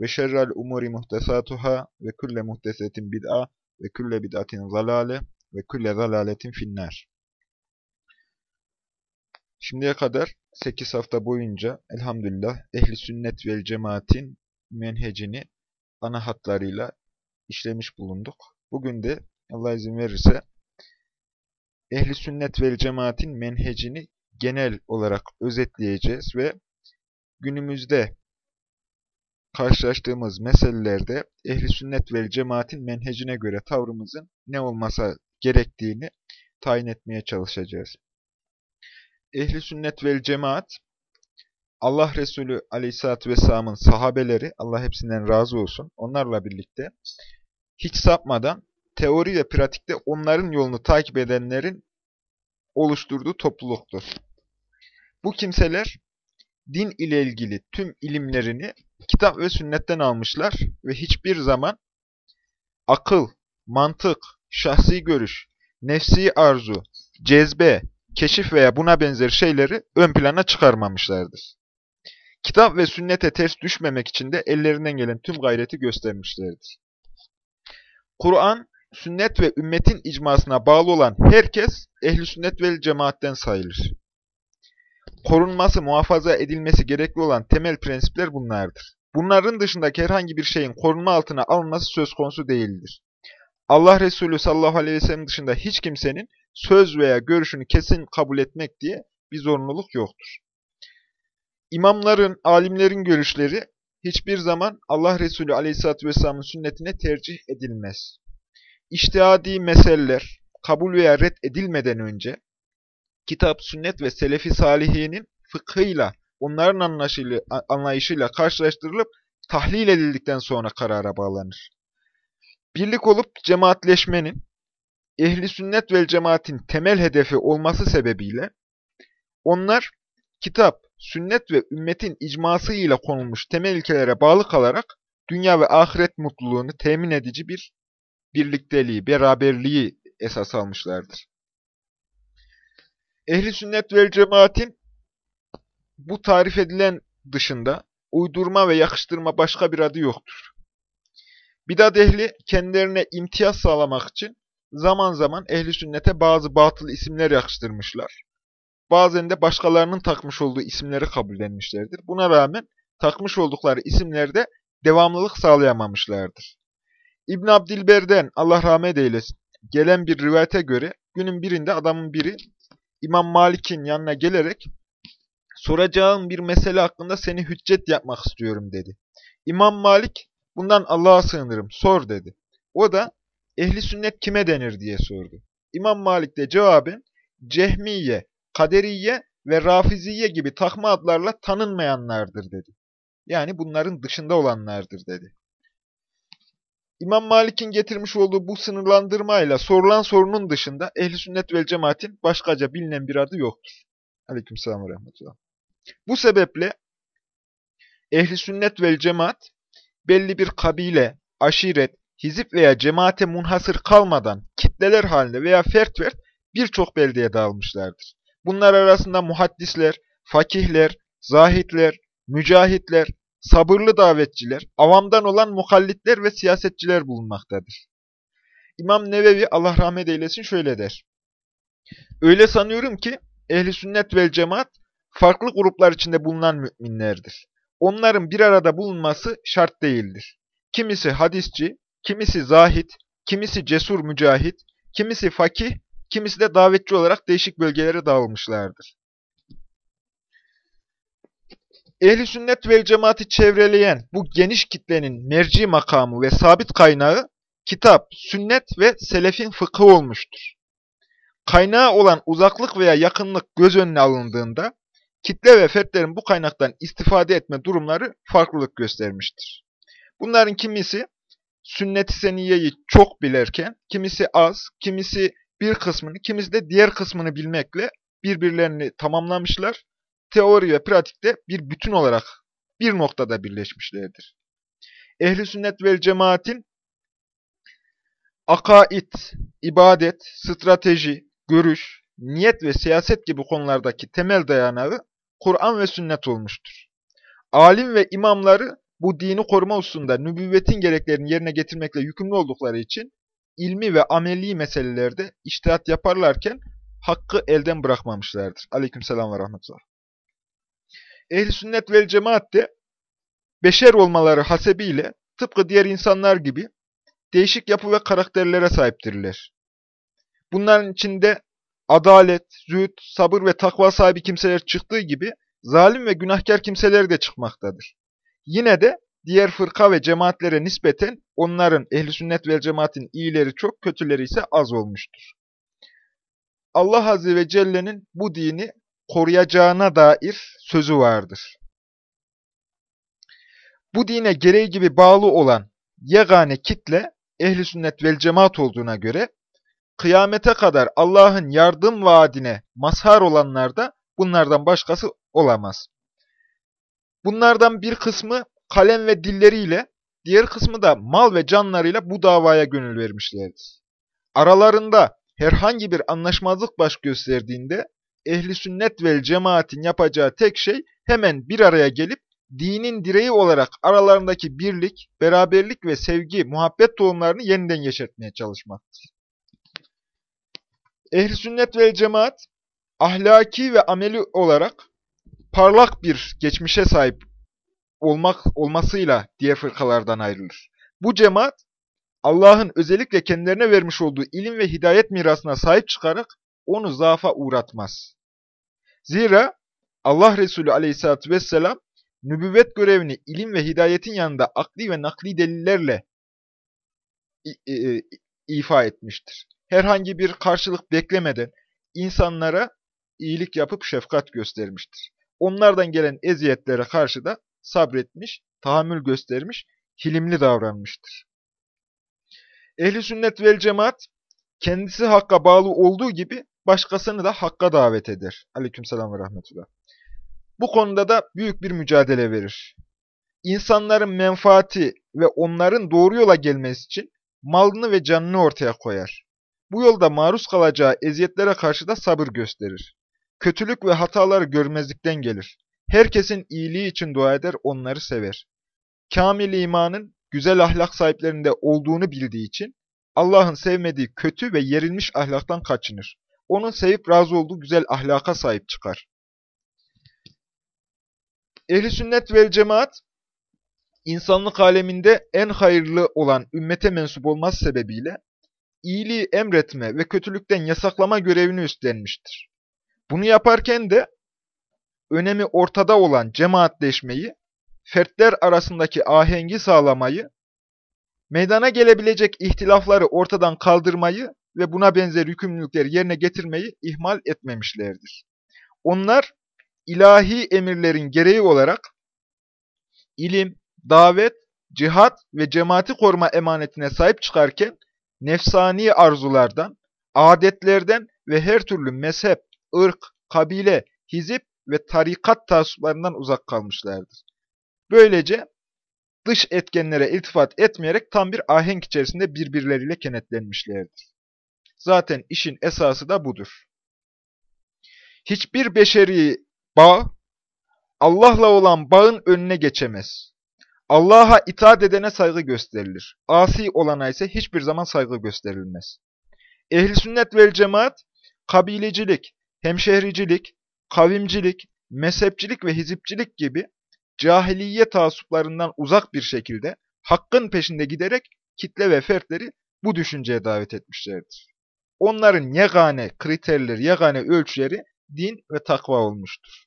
ve şerrel umuri muhtesatuhâ ve külle muhtesetin bid'a ve külle bid'atin zalale ve külle zalaletin finnâr. Şimdiye kadar 8 hafta boyunca elhamdülillah ehli sünnet vel cemaatin menhecini ana hatlarıyla işlemiş bulunduk. Bugün de Allah izin verirse ehli sünnet vel cemaatin menhecini genel olarak özetleyeceğiz ve günümüzde karşılaştığımız meselelerde ehli sünnet vel cemaatin menhecine göre tavrımızın ne olmasa gerektiğini tayin etmeye çalışacağız. Ehli sünnet vel cemaat Allah Resulü Aleyhisselatü Vesselam'ın sahabeleri, Allah hepsinden razı olsun, onlarla birlikte hiç sapmadan teori ve pratikte onların yolunu takip edenlerin oluşturduğu topluluktur. Bu kimseler din ile ilgili tüm ilimlerini kitap ve sünnetten almışlar ve hiçbir zaman akıl, mantık, şahsi görüş, nefsi arzu, cezbe, keşif veya buna benzer şeyleri ön plana çıkarmamışlardır. Kitap ve sünnete ters düşmemek için de ellerinden gelen tüm gayreti göstermişlerdir. Kur'an, sünnet ve ümmetin icmasına bağlı olan herkes ehli sünnet ve cemaatten sayılır. Korunması, muhafaza edilmesi gerekli olan temel prensipler bunlardır. Bunların dışındaki herhangi bir şeyin korunma altına alınması söz konusu değildir. Allah Resulü sallallahu aleyhi ve sellem dışında hiç kimsenin söz veya görüşünü kesin kabul etmek diye bir zorunluluk yoktur. İmamların, alimlerin görüşleri hiçbir zaman Allah Resulü aleyhissalatü vesselamın sünnetine tercih edilmez. İçtihadi meseleler kabul veya red edilmeden önce kitap, sünnet ve selefi salihinin fıkhıyla, onların anlayışıyla karşılaştırılıp tahlil edildikten sonra karara bağlanır. Birlik olup cemaatleşmenin, ehli sünnet ve cemaatin temel hedefi olması sebebiyle onlar kitap, sünnet ve ümmetin icması ile konulmuş temel ilkelere bağlı kalarak dünya ve ahiret mutluluğunu temin edici bir birlikteliği, beraberliği esas almışlardır. Ehli sünnet ve cemaatin bu tarif edilen dışında uydurma ve yakıştırma başka bir adı yoktur. Bidat ehli kendilerine imtiyaz sağlamak için zaman zaman ehli sünnete bazı batıl isimler yakıştırmışlar. Bazen de başkalarının takmış olduğu isimleri kabullenmişlerdir. Buna rağmen takmış oldukları isimlerde devamlılık sağlayamamışlardır. İbn Abdilber'den Allah rahmet eylesin gelen bir rivayete göre günün birinde adamın biri İmam Malik'in yanına gelerek soracağım bir mesele hakkında seni hüccet yapmak istiyorum dedi. İmam Malik bundan Allah'a sığınırım sor dedi. O da ehli sünnet kime denir diye sordu. İmam Malik de cevaben Cehmiye, Kaderiye ve Rafiziye gibi takma adlarla tanınmayanlardır dedi. Yani bunların dışında olanlardır dedi. İmam Malik'in getirmiş olduğu bu sınırlandırmayla sorulan sorunun dışında ehli sünnet vel cemaatin başkaca bilinen bir adı yoktur. Aleykümselam ve rahmetullah. Bu sebeple ehli sünnet vel cemaat belli bir kabile, aşiret, hizip veya cemaate munhasır kalmadan kitleler halinde veya fert fert birçok beldeye dağılmışlardır. Bunlar arasında muhaddisler, fakihler, zahitler, mücahitler, sabırlı davetçiler, avamdan olan mukallitler ve siyasetçiler bulunmaktadır. İmam Nevevi Allah rahmet eylesin şöyle der. Öyle sanıyorum ki ehli sünnet vel cemaat farklı gruplar içinde bulunan müminlerdir. Onların bir arada bulunması şart değildir. Kimisi hadisçi, kimisi zahit, kimisi cesur mücahit, kimisi fakih, kimisi de davetçi olarak değişik bölgelere dağılmışlardır. Ehli sünnet vel cemaati çevreleyen bu geniş kitlenin merci makamı ve sabit kaynağı kitap, sünnet ve selefin fıkhı olmuştur. Kaynağı olan uzaklık veya yakınlık göz önüne alındığında kitle ve fertlerin bu kaynaktan istifade etme durumları farklılık göstermiştir. Bunların kimisi sünnet-i seniyeyi çok bilerken, kimisi az, kimisi bir kısmını, kimisi de diğer kısmını bilmekle birbirlerini tamamlamışlar. Teori ve pratikte bir bütün olarak bir noktada birleşmişlerdir. Ehli sünnet vel cemaatin akaid, ibadet, strateji, görüş, niyet ve siyaset gibi konulardaki temel dayanağı Kur'an ve sünnet olmuştur. Alim ve imamları bu dini koruma hususunda nübüvvetin gereklerini yerine getirmekle yükümlü oldukları için ilmi ve ameli meselelerde iştihat yaparlarken hakkı elden bırakmamışlardır. Aleykümselam ve rahmetullah. Ehl-i sünnet vel cemaat de beşer olmaları hasebiyle tıpkı diğer insanlar gibi değişik yapı ve karakterlere sahiptirler. Bunların içinde adalet, zühd, sabır ve takva sahibi kimseler çıktığı gibi zalim ve günahkar kimseler de çıkmaktadır. Yine de diğer fırka ve cemaatlere nispeten onların ehli sünnet ve cemaatin iyileri çok, kötüleri ise az olmuştur. Allah Azze ve Celle'nin bu dini koruyacağına dair sözü vardır. Bu dine gereği gibi bağlı olan yegane kitle ehli sünnet vel cemaat olduğuna göre kıyamete kadar Allah'ın yardım vaadine mazhar olanlar da bunlardan başkası olamaz. Bunlardan bir kısmı kalem ve dilleriyle, diğer kısmı da mal ve canlarıyla bu davaya gönül vermişlerdir. Aralarında herhangi bir anlaşmazlık baş gösterdiğinde ehli sünnet vel cemaatin yapacağı tek şey hemen bir araya gelip dinin direği olarak aralarındaki birlik, beraberlik ve sevgi, muhabbet tohumlarını yeniden yeşertmeye çalışmaktır. Ehli sünnet vel cemaat ahlaki ve ameli olarak parlak bir geçmişe sahip olmak olmasıyla diğer fırkalardan ayrılır. Bu cemaat Allah'ın özellikle kendilerine vermiş olduğu ilim ve hidayet mirasına sahip çıkarak onu zaafa uğratmaz. Zira Allah Resulü aleyhissalatü vesselam nübüvvet görevini ilim ve hidayetin yanında akli ve nakli delillerle ifa etmiştir. Herhangi bir karşılık beklemeden insanlara iyilik yapıp şefkat göstermiştir. Onlardan gelen eziyetlere karşı da sabretmiş, tahammül göstermiş, hilimli davranmıştır. Ehli sünnet vel cemaat kendisi hakka bağlı olduğu gibi başkasını da hakka davet eder. Aleykümselam ve rahmetullah. Bu konuda da büyük bir mücadele verir. İnsanların menfaati ve onların doğru yola gelmesi için malını ve canını ortaya koyar. Bu yolda maruz kalacağı eziyetlere karşı da sabır gösterir. Kötülük ve hataları görmezlikten gelir. Herkesin iyiliği için dua eder, onları sever. Kamil imanın güzel ahlak sahiplerinde olduğunu bildiği için Allah'ın sevmediği kötü ve yerilmiş ahlaktan kaçınır. Onun sevip razı olduğu güzel ahlaka sahip çıkar. Ehli sünnet vel cemaat, insanlık aleminde en hayırlı olan ümmete mensup olması sebebiyle iyiliği emretme ve kötülükten yasaklama görevini üstlenmiştir. Bunu yaparken de önemi ortada olan cemaatleşmeyi, fertler arasındaki ahengi sağlamayı, meydana gelebilecek ihtilafları ortadan kaldırmayı ve buna benzer yükümlülükleri yerine getirmeyi ihmal etmemişlerdir. Onlar ilahi emirlerin gereği olarak ilim, davet, cihat ve cemaati koruma emanetine sahip çıkarken nefsani arzulardan, adetlerden ve her türlü mezhep, ırk, kabile, hizip ve tarikat taassuplarından uzak kalmışlardır. Böylece dış etkenlere iltifat etmeyerek tam bir ahenk içerisinde birbirleriyle kenetlenmişlerdir. Zaten işin esası da budur. Hiçbir beşeri bağ, Allah'la olan bağın önüne geçemez. Allah'a itaat edene saygı gösterilir. Asi olana ise hiçbir zaman saygı gösterilmez. Ehli sünnet vel cemaat, kabilecilik, hemşehricilik, kavimcilik, mezhepçilik ve hizipçilik gibi cahiliye taassuplarından uzak bir şekilde hakkın peşinde giderek kitle ve fertleri bu düşünceye davet etmişlerdir. Onların yegane kriterleri, yegane ölçüleri din ve takva olmuştur.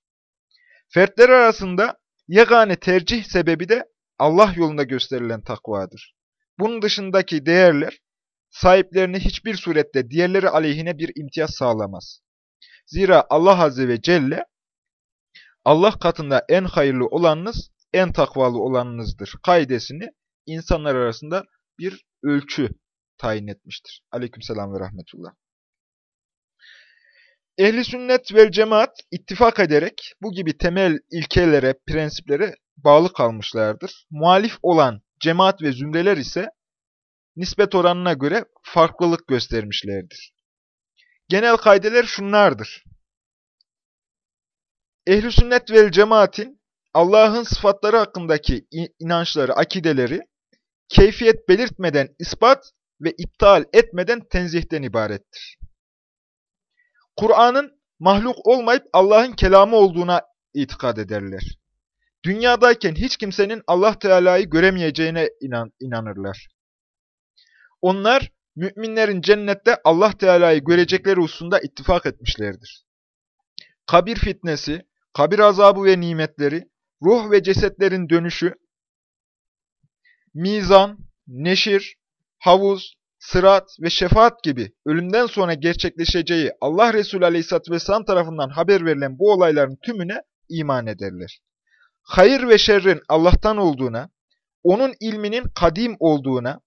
Fertler arasında yegane tercih sebebi de Allah yolunda gösterilen takvadır. Bunun dışındaki değerler sahiplerini hiçbir surette diğerleri aleyhine bir imtiyaz sağlamaz. Zira Allah Azze ve Celle Allah katında en hayırlı olanınız, en takvalı olanınızdır kaidesini insanlar arasında bir ölçü tayin etmiştir. Aleykümselam ve rahmetullah. Ehli sünnet vel cemaat ittifak ederek bu gibi temel ilkelere, prensiplere bağlı kalmışlardır. Muhalif olan cemaat ve zümreler ise nispet oranına göre farklılık göstermişlerdir. Genel kaideler şunlardır. Ehli sünnet vel cemaatin Allah'ın sıfatları hakkındaki inançları, akideleri keyfiyet belirtmeden ispat ve iptal etmeden tenzihten ibarettir. Kur'an'ın mahluk olmayıp Allah'ın kelamı olduğuna itikad ederler. Dünyadayken hiç kimsenin Allah Teala'yı göremeyeceğine inan inanırlar. Onlar müminlerin cennette Allah Teala'yı görecekleri hususunda ittifak etmişlerdir. Kabir fitnesi, kabir azabı ve nimetleri, ruh ve cesetlerin dönüşü, mizan, neşir, havuz, sırat ve şefaat gibi ölümden sonra gerçekleşeceği Allah Resulü Aleyhisselatü Vesselam tarafından haber verilen bu olayların tümüne iman ederler. Hayır ve şerrin Allah'tan olduğuna, onun ilminin kadim olduğuna,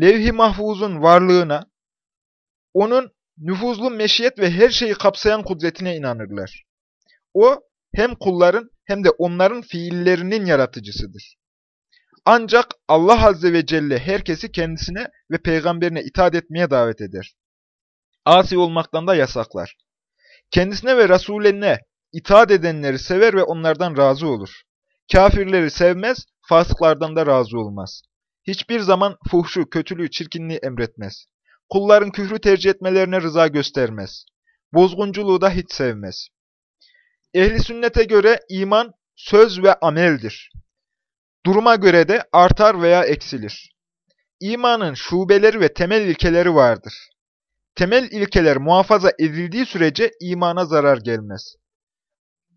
levh-i mahfuzun varlığına, onun nüfuzlu meşiyet ve her şeyi kapsayan kudretine inanırlar. O hem kulların hem de onların fiillerinin yaratıcısıdır. Ancak Allah Azze ve Celle herkesi kendisine ve peygamberine itaat etmeye davet eder. Asi olmaktan da yasaklar. Kendisine ve Resulüne itaat edenleri sever ve onlardan razı olur. Kafirleri sevmez, fasıklardan da razı olmaz. Hiçbir zaman fuhşu, kötülüğü, çirkinliği emretmez. Kulların küfrü tercih etmelerine rıza göstermez. Bozgunculuğu da hiç sevmez. Ehli sünnete göre iman söz ve ameldir. Duruma göre de artar veya eksilir. İmanın şubeleri ve temel ilkeleri vardır. Temel ilkeler muhafaza edildiği sürece imana zarar gelmez.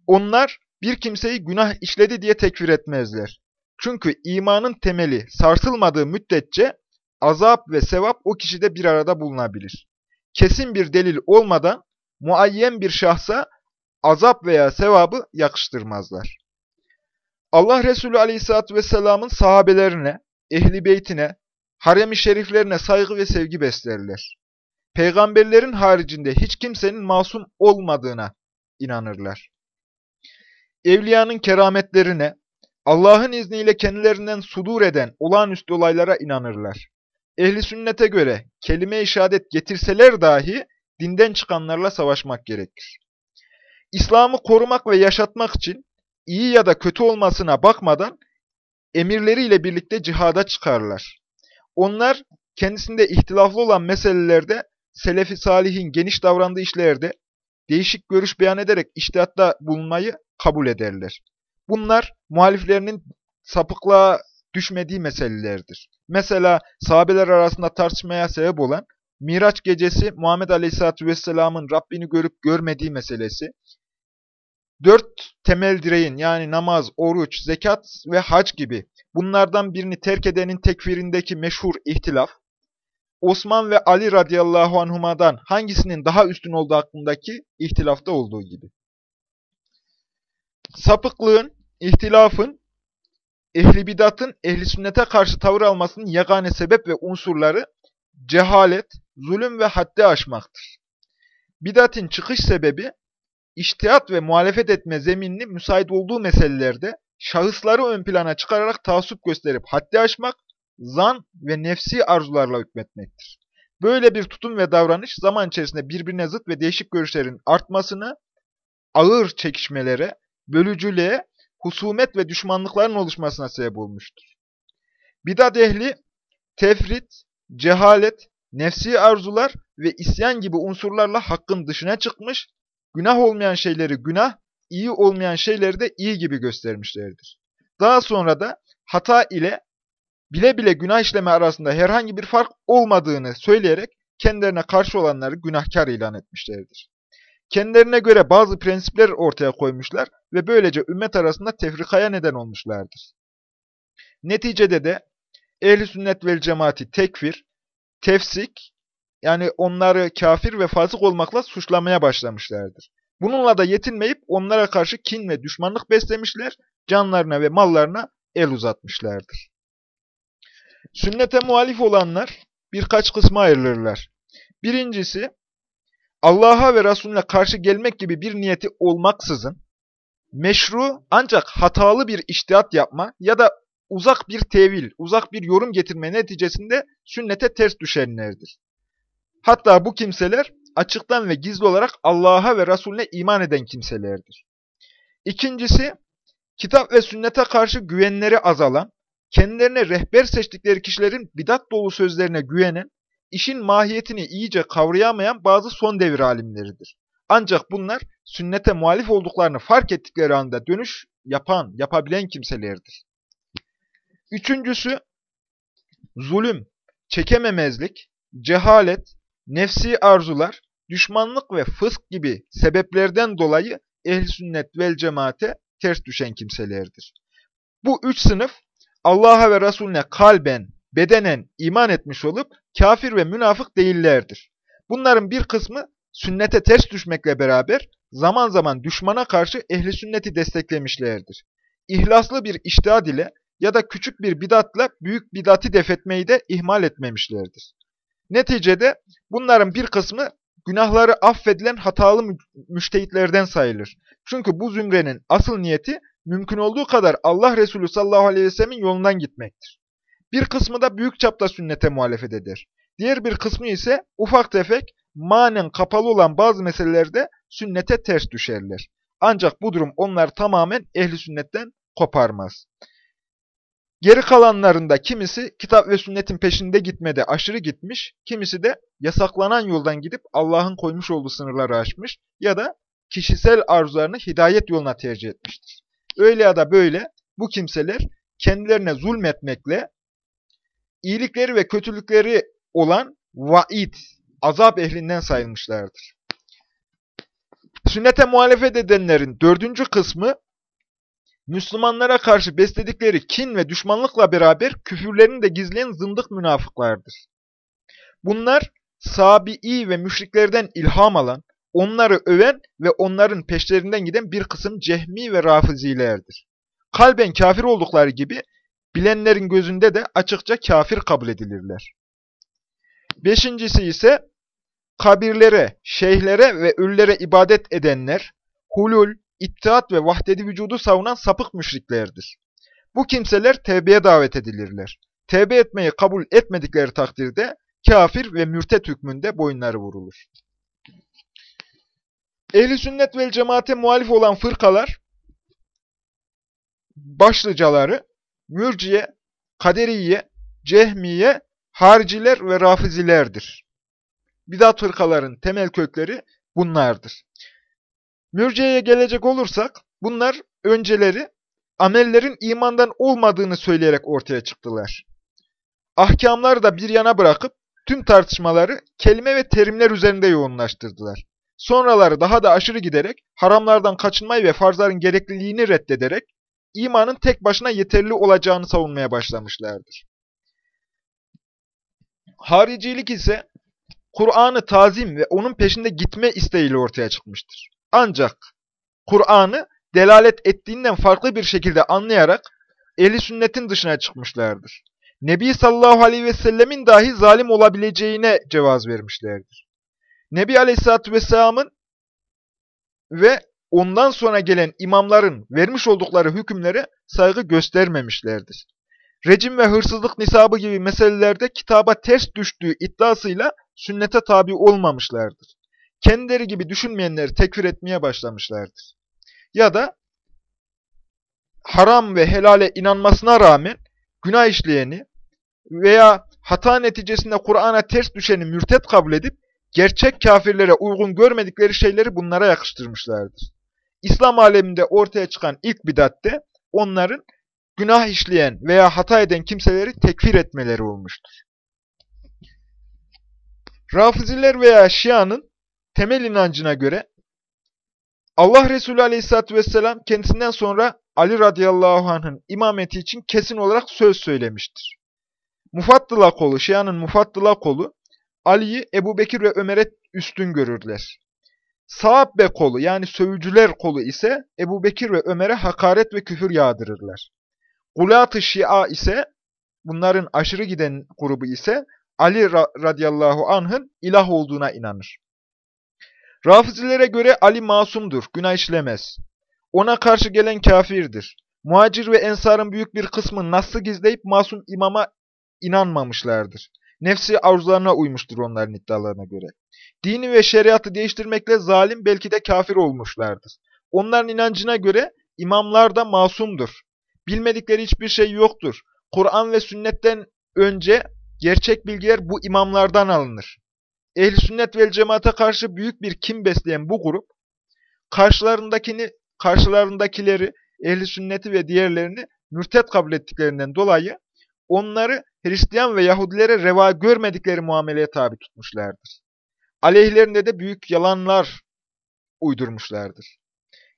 Onlar bir kimseyi günah işledi diye tekfir etmezler. Çünkü imanın temeli sarsılmadığı müddetçe azap ve sevap o kişide bir arada bulunabilir. Kesin bir delil olmadan muayyen bir şahsa azap veya sevabı yakıştırmazlar. Allah Resulü Aleyhisselatü Vesselam'ın sahabelerine, ehli beytine, harem-i şeriflerine saygı ve sevgi beslerler. Peygamberlerin haricinde hiç kimsenin masum olmadığına inanırlar. Evliyanın kerametlerine, Allah'ın izniyle kendilerinden sudur eden olağanüstü olaylara inanırlar. Ehli sünnete göre kelime-i şehadet getirseler dahi dinden çıkanlarla savaşmak gerekir. İslam'ı korumak ve yaşatmak için iyi ya da kötü olmasına bakmadan emirleriyle birlikte cihada çıkarlar. Onlar kendisinde ihtilaflı olan meselelerde Selefi Salih'in geniş davrandığı işlerde değişik görüş beyan ederek iştihatta bulunmayı kabul ederler. Bunlar muhaliflerinin sapıklığa düşmediği meselelerdir. Mesela sahabeler arasında tartışmaya sebep olan Miraç gecesi Muhammed Aleyhisselatü Vesselam'ın Rabbini görüp görmediği meselesi, dört temel direğin yani namaz, oruç, zekat ve hac gibi bunlardan birini terk edenin tekfirindeki meşhur ihtilaf, Osman ve Ali radıyallahu anhuma'dan hangisinin daha üstün olduğu hakkındaki ihtilafta olduğu gibi. Sapıklığın, ihtilafın, ehli bidatın ehli sünnete karşı tavır almasının yegane sebep ve unsurları cehalet, zulüm ve haddi aşmaktır. Bidatın çıkış sebebi İçtihat ve muhalefet etme zeminini müsait olduğu meselelerde şahısları ön plana çıkararak taassup gösterip haddi aşmak, zan ve nefsi arzularla hükmetmektir. Böyle bir tutum ve davranış zaman içerisinde birbirine zıt ve değişik görüşlerin artmasını, ağır çekişmelere, bölücülüğe, husumet ve düşmanlıkların oluşmasına sebep olmuştur. Bidat ehli, tefrit, cehalet, nefsi arzular ve isyan gibi unsurlarla hakkın dışına çıkmış Günah olmayan şeyleri günah, iyi olmayan şeyleri de iyi gibi göstermişlerdir. Daha sonra da hata ile bile bile günah işleme arasında herhangi bir fark olmadığını söyleyerek kendilerine karşı olanları günahkar ilan etmişlerdir. Kendilerine göre bazı prensipler ortaya koymuşlar ve böylece ümmet arasında tefrikaya neden olmuşlardır. Neticede de ehl sünnet vel cemaati tekfir, tefsik yani onları kafir ve fasık olmakla suçlamaya başlamışlardır. Bununla da yetinmeyip onlara karşı kin ve düşmanlık beslemişler, canlarına ve mallarına el uzatmışlardır. Sünnete muhalif olanlar birkaç kısma ayrılırlar. Birincisi, Allah'a ve Resulüne karşı gelmek gibi bir niyeti olmaksızın, meşru ancak hatalı bir iştihat yapma ya da uzak bir tevil, uzak bir yorum getirme neticesinde sünnete ters düşenlerdir. Hatta bu kimseler açıktan ve gizli olarak Allah'a ve Resulüne iman eden kimselerdir. İkincisi, kitap ve sünnete karşı güvenleri azalan, kendilerine rehber seçtikleri kişilerin bidat dolu sözlerine güvenen, işin mahiyetini iyice kavrayamayan bazı son devir alimleridir. Ancak bunlar sünnete muhalif olduklarını fark ettikleri anda dönüş yapan, yapabilen kimselerdir. Üçüncüsü, zulüm, çekememezlik, cehalet, nefsi arzular, düşmanlık ve fısk gibi sebeplerden dolayı ehl sünnet vel cemaate ters düşen kimselerdir. Bu üç sınıf Allah'a ve Resulüne kalben, bedenen iman etmiş olup kafir ve münafık değillerdir. Bunların bir kısmı sünnete ters düşmekle beraber zaman zaman düşmana karşı ehli sünneti desteklemişlerdir. İhlaslı bir iştihad ile ya da küçük bir bidatla büyük bidati defetmeyi de ihmal etmemişlerdir. Neticede bunların bir kısmı günahları affedilen hatalı müştehitlerden sayılır. Çünkü bu zümrenin asıl niyeti mümkün olduğu kadar Allah Resulü sallallahu aleyhi ve sellemin yolundan gitmektir. Bir kısmı da büyük çapta sünnete muhalefet eder. Diğer bir kısmı ise ufak tefek, manen kapalı olan bazı meselelerde sünnete ters düşerler. Ancak bu durum onlar tamamen ehli sünnetten koparmaz. Geri kalanlarında kimisi kitap ve sünnetin peşinde gitmede aşırı gitmiş, kimisi de yasaklanan yoldan gidip Allah'ın koymuş olduğu sınırları aşmış ya da kişisel arzularını hidayet yoluna tercih etmiştir. Öyle ya da böyle bu kimseler kendilerine zulmetmekle iyilikleri ve kötülükleri olan vaid, azap ehlinden sayılmışlardır. Sünnete muhalefet edenlerin dördüncü kısmı Müslümanlara karşı besledikleri kin ve düşmanlıkla beraber küfürlerini de gizleyen zındık münafıklardır. Bunlar Sabi'i ve müşriklerden ilham alan, onları öven ve onların peşlerinden giden bir kısım cehmi ve rafizilerdir. Kalben kafir oldukları gibi bilenlerin gözünde de açıkça kafir kabul edilirler. Beşincisi ise kabirlere, şeyhlere ve ölülere ibadet edenler, hulul, ittihat ve vahdedi vücudu savunan sapık müşriklerdir. Bu kimseler tevbeye davet edilirler. Tevbe etmeyi kabul etmedikleri takdirde kafir ve mürtet hükmünde boyunları vurulur. Ehli sünnet vel cemaate muhalif olan fırkalar, başlıcaları, mürciye, kaderiye, cehmiye, hariciler ve rafizilerdir. Bidat fırkaların temel kökleri bunlardır. Mürciyeye gelecek olursak, bunlar önceleri amellerin imandan olmadığını söyleyerek ortaya çıktılar. Ahkamları da bir yana bırakıp tüm tartışmaları kelime ve terimler üzerinde yoğunlaştırdılar. Sonraları daha da aşırı giderek haramlardan kaçınmayı ve farzların gerekliliğini reddederek imanın tek başına yeterli olacağını savunmaya başlamışlardır. Haricilik ise Kur'an'ı tazim ve onun peşinde gitme isteğiyle ortaya çıkmıştır. Ancak Kur'an'ı delalet ettiğinden farklı bir şekilde anlayarak ehli sünnetin dışına çıkmışlardır. Nebi sallallahu aleyhi ve sellemin dahi zalim olabileceğine cevaz vermişlerdir. Nebi aleyhissalatü vesselamın ve ondan sonra gelen imamların vermiş oldukları hükümlere saygı göstermemişlerdir. Recim ve hırsızlık nisabı gibi meselelerde kitaba ters düştüğü iddiasıyla sünnete tabi olmamışlardır kendileri gibi düşünmeyenleri tekfir etmeye başlamışlardır. Ya da haram ve helale inanmasına rağmen günah işleyeni veya hata neticesinde Kur'an'a ters düşeni mürtet kabul edip gerçek kafirlere uygun görmedikleri şeyleri bunlara yakıştırmışlardır. İslam aleminde ortaya çıkan ilk bidatte onların günah işleyen veya hata eden kimseleri tekfir etmeleri olmuştur. Rafiziler veya Şia'nın temel inancına göre Allah Resulü Aleyhisselatü vesselam kendisinden sonra Ali radıyallahu anh'ın imameti için kesin olarak söz söylemiştir. Mufattıla kolu, Şia'nın mufattıla kolu Ali'yi Ebu Bekir ve Ömer'e üstün görürler. Sahabbe kolu yani sövücüler kolu ise Ebu Bekir ve Ömer'e hakaret ve küfür yağdırırlar. Gulat-ı Şia ise bunların aşırı giden grubu ise Ali radıyallahu anh'ın ilah olduğuna inanır. Rafizilere göre Ali masumdur, günah işlemez. Ona karşı gelen kafirdir. Muhacir ve ensarın büyük bir kısmı nasıl gizleyip masum imama inanmamışlardır. Nefsi arzularına uymuştur onların iddialarına göre. Dini ve şeriatı değiştirmekle zalim belki de kafir olmuşlardır. Onların inancına göre imamlar da masumdur. Bilmedikleri hiçbir şey yoktur. Kur'an ve sünnetten önce gerçek bilgiler bu imamlardan alınır. Ehl-i sünnet vel cemaate karşı büyük bir kim besleyen bu grup, karşılarındakini, karşılarındakileri, ehli sünneti ve diğerlerini mürtet kabul ettiklerinden dolayı onları Hristiyan ve Yahudilere reva görmedikleri muameleye tabi tutmuşlardır. Aleyhlerinde de büyük yalanlar uydurmuşlardır.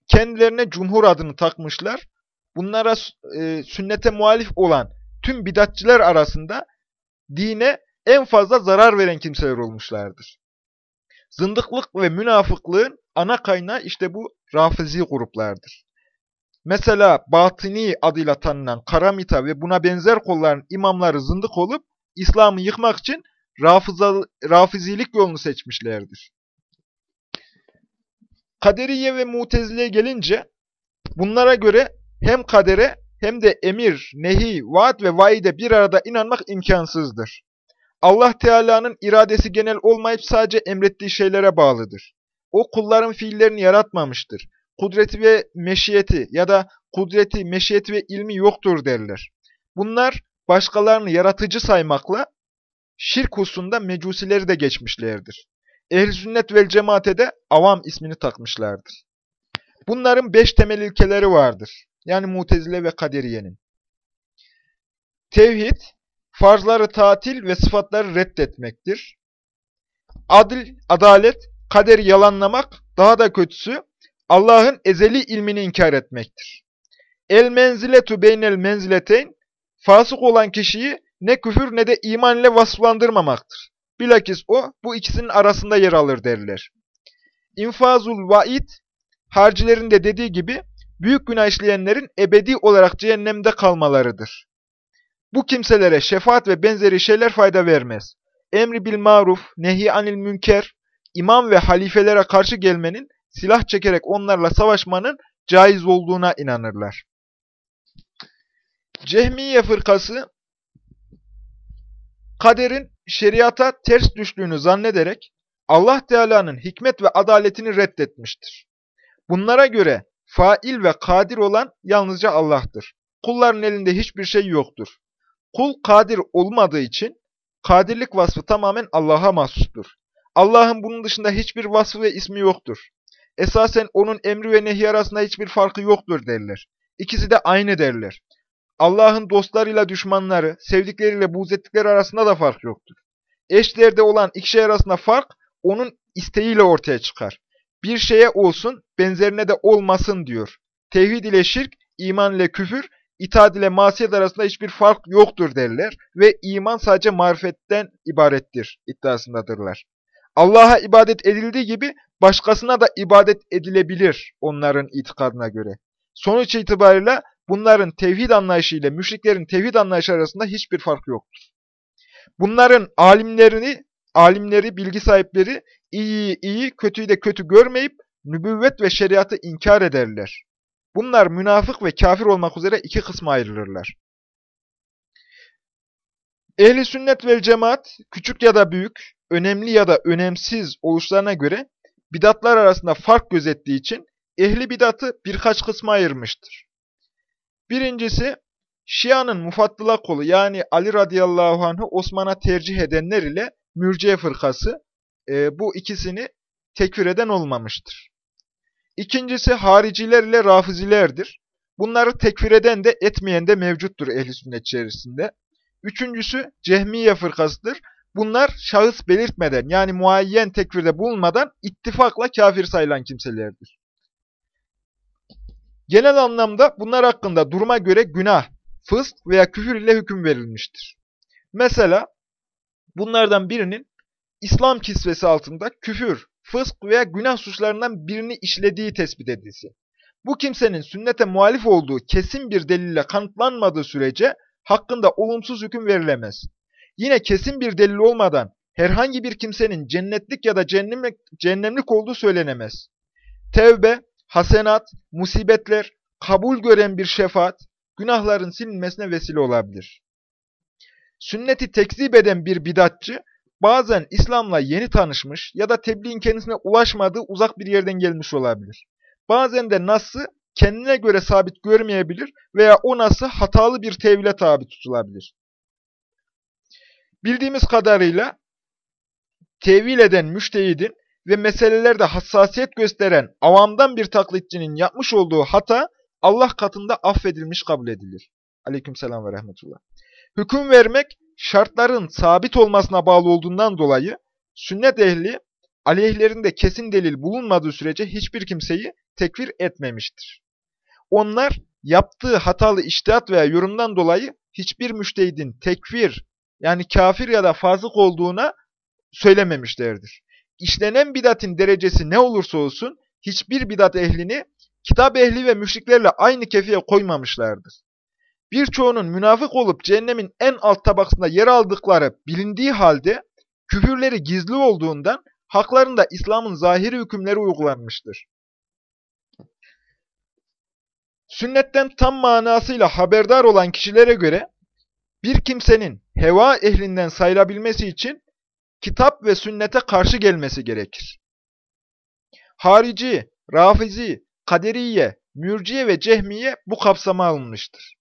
Kendilerine cumhur adını takmışlar. Bunlara e, sünnete muhalif olan tüm bidatçiler arasında dine en fazla zarar veren kimseler olmuşlardır. Zındıklık ve münafıklığın ana kaynağı işte bu rafizi gruplardır. Mesela Batini adıyla tanınan Karamita ve buna benzer kolların imamları zındık olup İslam'ı yıkmak için rafızal, rafizilik yolunu seçmişlerdir. Kaderiye ve Mutezile'ye gelince bunlara göre hem kadere hem de emir, nehi, vaat ve vaide bir arada inanmak imkansızdır. Allah Teala'nın iradesi genel olmayıp sadece emrettiği şeylere bağlıdır. O kulların fiillerini yaratmamıştır. Kudreti ve meşiyeti ya da kudreti, meşiyeti ve ilmi yoktur derler. Bunlar başkalarını yaratıcı saymakla şirk hususunda mecusileri de geçmişlerdir. Ehl-i sünnet vel cemaate de avam ismini takmışlardır. Bunların beş temel ilkeleri vardır. Yani mutezile ve kaderiyenin. Tevhid, farzları tatil ve sıfatları reddetmektir. Adil, adalet, kaderi yalanlamak, daha da kötüsü Allah'ın ezeli ilmini inkar etmektir. El menziletu beynel menzileteyn, fasık olan kişiyi ne küfür ne de iman ile vasıflandırmamaktır. Bilakis o, bu ikisinin arasında yer alır derler. İnfazul vaid, harcilerin de dediği gibi, büyük günah işleyenlerin ebedi olarak cehennemde kalmalarıdır. Bu kimselere şefaat ve benzeri şeyler fayda vermez. Emri bil maruf, nehi anil münker, imam ve halifelere karşı gelmenin, silah çekerek onlarla savaşmanın caiz olduğuna inanırlar. Cehmiye fırkası, kaderin şeriata ters düştüğünü zannederek, Allah Teala'nın hikmet ve adaletini reddetmiştir. Bunlara göre fail ve kadir olan yalnızca Allah'tır. Kulların elinde hiçbir şey yoktur. Kul kadir olmadığı için kadirlik vasfı tamamen Allah'a mahsustur. Allah'ın bunun dışında hiçbir vasfı ve ismi yoktur. Esasen onun emri ve nehi arasında hiçbir farkı yoktur derler. İkisi de aynı derler. Allah'ın dostlarıyla düşmanları, sevdikleriyle buğz ettikleri arasında da fark yoktur. Eşlerde olan iki şey arasında fark, onun isteğiyle ortaya çıkar. Bir şeye olsun, benzerine de olmasın diyor. Tevhid ile şirk, iman ile küfür, itaat ile masiyet arasında hiçbir fark yoktur derler ve iman sadece marifetten ibarettir iddiasındadırlar. Allah'a ibadet edildiği gibi başkasına da ibadet edilebilir onların itikadına göre. Sonuç itibariyle bunların tevhid anlayışı ile müşriklerin tevhid anlayışı arasında hiçbir fark yoktur. Bunların alimlerini, alimleri, bilgi sahipleri iyiyi iyi, kötüyü de kötü görmeyip nübüvvet ve şeriatı inkar ederler. Bunlar münafık ve kafir olmak üzere iki kısma ayrılırlar. Ehli sünnet vel cemaat küçük ya da büyük, önemli ya da önemsiz oluşlarına göre bidatlar arasında fark gözettiği için ehli bidatı birkaç kısma ayırmıştır. Birincisi Şia'nın mufattıla kolu yani Ali radıyallahu anh'ı Osman'a tercih edenler ile mürciye fırkası e, bu ikisini tekfir eden olmamıştır. İkincisi hariciler ile rafizilerdir. Bunları tekfir eden de etmeyen de mevcuttur ehl sünnet içerisinde. Üçüncüsü cehmiye fırkasıdır. Bunlar şahıs belirtmeden yani muayyen tekfirde bulunmadan ittifakla kafir sayılan kimselerdir. Genel anlamda bunlar hakkında duruma göre günah, fısk veya küfür ile hüküm verilmiştir. Mesela bunlardan birinin İslam kisvesi altında küfür fısk veya günah suçlarından birini işlediği tespit edilsin. Bu kimsenin sünnete muhalif olduğu kesin bir delille kanıtlanmadığı sürece hakkında olumsuz hüküm verilemez. Yine kesin bir delil olmadan herhangi bir kimsenin cennetlik ya da cehennemlik, cehennemlik olduğu söylenemez. Tevbe, hasenat, musibetler, kabul gören bir şefaat, günahların silinmesine vesile olabilir. Sünneti tekzip eden bir bidatçı, bazen İslam'la yeni tanışmış ya da tebliğin kendisine ulaşmadığı uzak bir yerden gelmiş olabilir. Bazen de Nas'ı kendine göre sabit görmeyebilir veya o Nas'ı hatalı bir tevhile tabi tutulabilir. Bildiğimiz kadarıyla tevil eden müştehidin ve meselelerde hassasiyet gösteren avamdan bir taklitçinin yapmış olduğu hata Allah katında affedilmiş kabul edilir. Aleykümselam ve rahmetullah. Hüküm vermek şartların sabit olmasına bağlı olduğundan dolayı sünnet ehli aleyhlerinde kesin delil bulunmadığı sürece hiçbir kimseyi tekfir etmemiştir. Onlar yaptığı hatalı iştihat veya yorumdan dolayı hiçbir müştehidin tekfir yani kafir ya da fasık olduğuna söylememişlerdir. İşlenen bidatin derecesi ne olursa olsun hiçbir bidat ehlini kitap ehli ve müşriklerle aynı kefeye koymamışlardır. Birçoğunun münafık olup cehennemin en alt tabakasında yer aldıkları bilindiği halde küfürleri gizli olduğundan haklarında İslam'ın zahiri hükümleri uygulanmıştır. Sünnetten tam manasıyla haberdar olan kişilere göre bir kimsenin heva ehlinden sayılabilmesi için kitap ve sünnete karşı gelmesi gerekir. Harici, Rafizi, Kaderiye, Mürciye ve Cehmiye bu kapsama alınmıştır.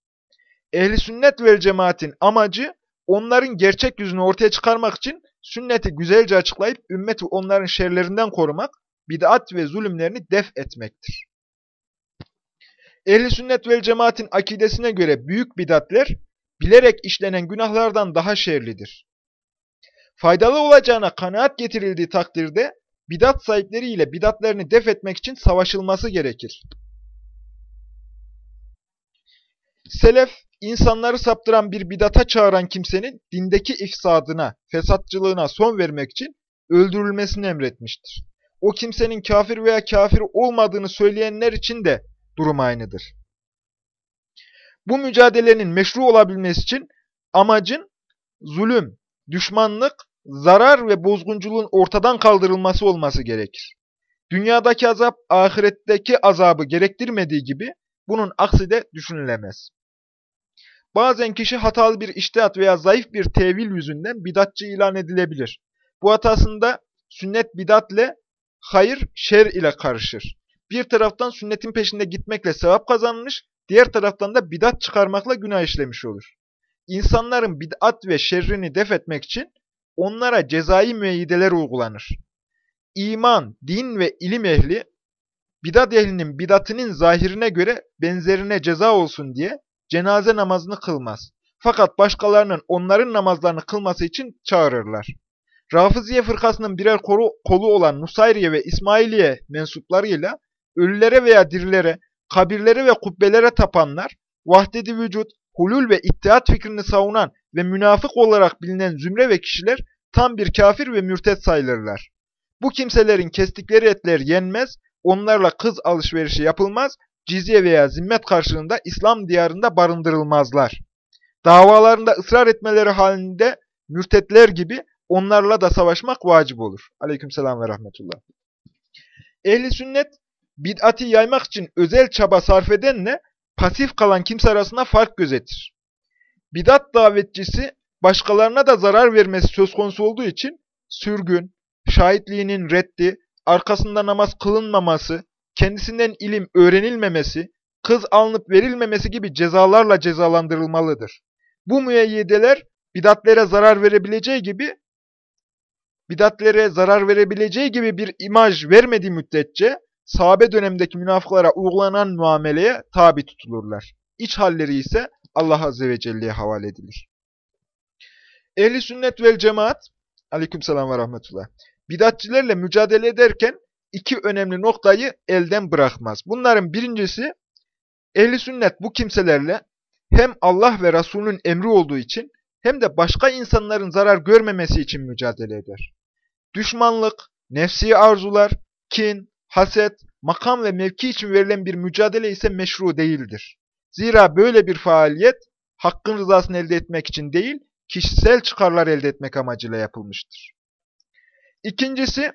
Ehli sünnet ve cemaatin amacı onların gerçek yüzünü ortaya çıkarmak için sünneti güzelce açıklayıp ümmeti onların şerlerinden korumak, bid'at ve zulümlerini def etmektir. Ehli sünnet ve cemaatin akidesine göre büyük bid'atler bilerek işlenen günahlardan daha şerlidir. Faydalı olacağına kanaat getirildiği takdirde bidat sahipleriyle bidatlerini def etmek için savaşılması gerekir. Selef, insanları saptıran bir bidata çağıran kimsenin dindeki ifsadına, fesatçılığına son vermek için öldürülmesini emretmiştir. O kimsenin kafir veya kafir olmadığını söyleyenler için de durum aynıdır. Bu mücadelenin meşru olabilmesi için amacın zulüm, düşmanlık, zarar ve bozgunculuğun ortadan kaldırılması olması gerekir. Dünyadaki azap, ahiretteki azabı gerektirmediği gibi bunun aksi de düşünülemez. Bazen kişi hatalı bir iştihat veya zayıf bir tevil yüzünden bidatçı ilan edilebilir. Bu hatasında sünnet bidatle, hayır şer ile karışır. Bir taraftan sünnetin peşinde gitmekle sevap kazanmış, diğer taraftan da bidat çıkarmakla günah işlemiş olur. İnsanların bid'at ve şerrini def etmek için onlara cezai müeyyideler uygulanır. İman, din ve ilim ehli, bidat ehlinin bidatının zahirine göre benzerine ceza olsun diye cenaze namazını kılmaz. Fakat başkalarının onların namazlarını kılması için çağırırlar. Rafiziye fırkasının birer kolu, kolu olan Nusayriye ve İsmailiye mensuplarıyla ölülere veya dirilere, kabirlere ve kubbelere tapanlar, vahdedi vücut, hulul ve ittihat fikrini savunan ve münafık olarak bilinen zümre ve kişiler tam bir kafir ve mürtet sayılırlar. Bu kimselerin kestikleri etler yenmez, onlarla kız alışverişi yapılmaz, cizye veya zimmet karşılığında İslam diyarında barındırılmazlar. Davalarında ısrar etmeleri halinde mürtetler gibi onlarla da savaşmak vacip olur. Aleykümselam ve rahmetullah. Ehli sünnet bid'ati yaymak için özel çaba sarf edenle pasif kalan kimse arasında fark gözetir. Bidat davetçisi başkalarına da zarar vermesi söz konusu olduğu için sürgün, şahitliğinin reddi, arkasında namaz kılınmaması, kendisinden ilim öğrenilmemesi, kız alınıp verilmemesi gibi cezalarla cezalandırılmalıdır. Bu müeyyideler bidatlere zarar verebileceği gibi bidatlere zarar verebileceği gibi bir imaj vermediği müddetçe sahabe dönemindeki münafıklara uygulanan muameleye tabi tutulurlar. İç halleri ise Allah Azze ve Celle'ye havale edilir. Ehli sünnet vel cemaat, aleykümselam ve rahmetullah, bidatçilerle mücadele ederken iki önemli noktayı elden bırakmaz. Bunların birincisi, ehli sünnet bu kimselerle hem Allah ve Resulünün emri olduğu için hem de başka insanların zarar görmemesi için mücadele eder. Düşmanlık, Nefsi arzular, kin, haset, makam ve mevki için verilen bir mücadele ise meşru değildir. Zira böyle bir faaliyet hakkın rızasını elde etmek için değil, kişisel çıkarlar elde etmek amacıyla yapılmıştır. İkincisi,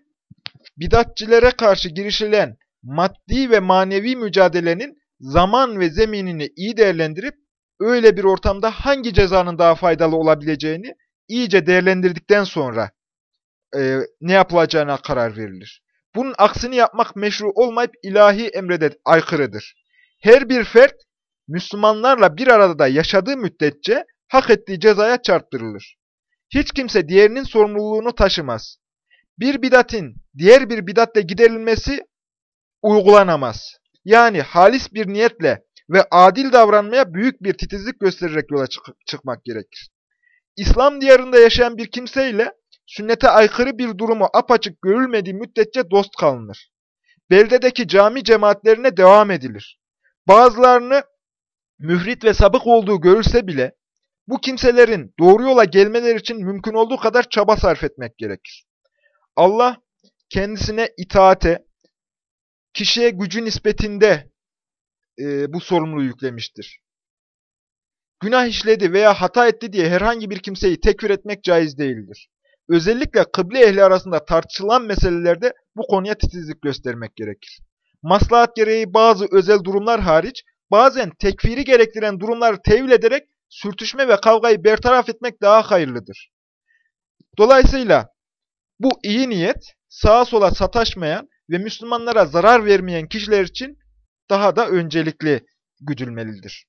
bidatçilere karşı girişilen maddi ve manevi mücadelenin zaman ve zeminini iyi değerlendirip öyle bir ortamda hangi cezanın daha faydalı olabileceğini iyice değerlendirdikten sonra e, ne yapılacağına karar verilir. Bunun aksini yapmak meşru olmayıp ilahi emrede aykırıdır. Her bir fert Müslümanlarla bir arada yaşadığı müddetçe hak ettiği cezaya çarptırılır. Hiç kimse diğerinin sorumluluğunu taşımaz. Bir bidatin diğer bir bidatle giderilmesi uygulanamaz. Yani halis bir niyetle ve adil davranmaya büyük bir titizlik göstererek yola çık çıkmak gerekir. İslam diyarında yaşayan bir kimseyle sünnete aykırı bir durumu apaçık görülmediği müddetçe dost kalınır. Beldedeki cami cemaatlerine devam edilir. Bazılarını mührit ve sabık olduğu görülse bile bu kimselerin doğru yola gelmeleri için mümkün olduğu kadar çaba sarf etmek gerekir. Allah kendisine itaate, kişiye gücü nispetinde e, bu sorumluluğu yüklemiştir. Günah işledi veya hata etti diye herhangi bir kimseyi tekfir etmek caiz değildir. Özellikle kıble ehli arasında tartışılan meselelerde bu konuya titizlik göstermek gerekir. Maslahat gereği bazı özel durumlar hariç, bazen tekfiri gerektiren durumları tevil ederek sürtüşme ve kavgayı bertaraf etmek daha hayırlıdır. Dolayısıyla bu iyi niyet, sağa sola sataşmayan ve Müslümanlara zarar vermeyen kişiler için daha da öncelikli güdülmelidir.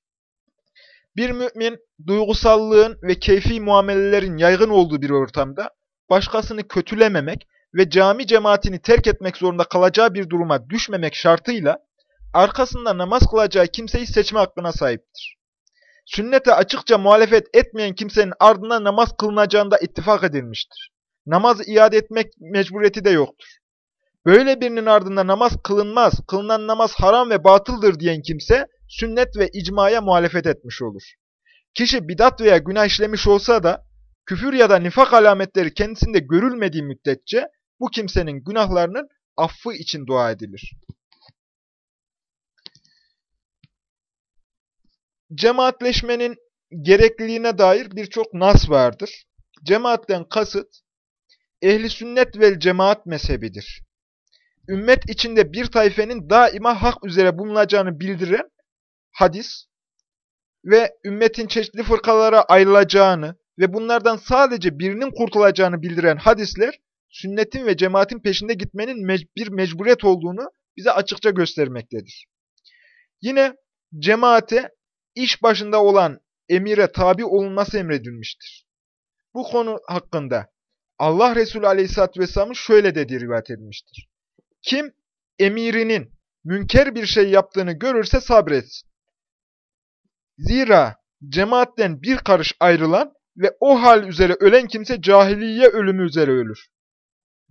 Bir mümin, duygusallığın ve keyfi muamelelerin yaygın olduğu bir ortamda başkasını kötülememek ve cami cemaatini terk etmek zorunda kalacağı bir duruma düşmemek şartıyla arkasında namaz kılacağı kimseyi seçme hakkına sahiptir. Sünnete açıkça muhalefet etmeyen kimsenin ardına namaz kılınacağında ittifak edilmiştir. Namaz iade etmek mecburiyeti de yoktur. Böyle birinin ardında namaz kılınmaz, kılınan namaz haram ve batıldır diyen kimse sünnet ve icmaya muhalefet etmiş olur. Kişi bidat veya günah işlemiş olsa da küfür ya da nifak alametleri kendisinde görülmediği müddetçe bu kimsenin günahlarının affı için dua edilir. Cemaatleşmenin gerekliliğine dair birçok nas vardır. Cemaatten kasıt, ehli sünnet vel cemaat mezhebidir. Ümmet içinde bir tayfenin daima hak üzere bulunacağını bildiren hadis ve ümmetin çeşitli fırkalara ayrılacağını ve bunlardan sadece birinin kurtulacağını bildiren hadisler, sünnetin ve cemaatin peşinde gitmenin mec bir mecburiyet olduğunu bize açıkça göstermektedir. Yine cemaate iş başında olan emire tabi olunması emredilmiştir. Bu konu hakkında Allah Resulü Aleyhisselatü Vesselam'ın şöyle dediği rivayet edilmiştir. Kim emirinin münker bir şey yaptığını görürse sabretsin. Zira cemaatten bir karış ayrılan ve o hal üzere ölen kimse cahiliye ölümü üzere ölür.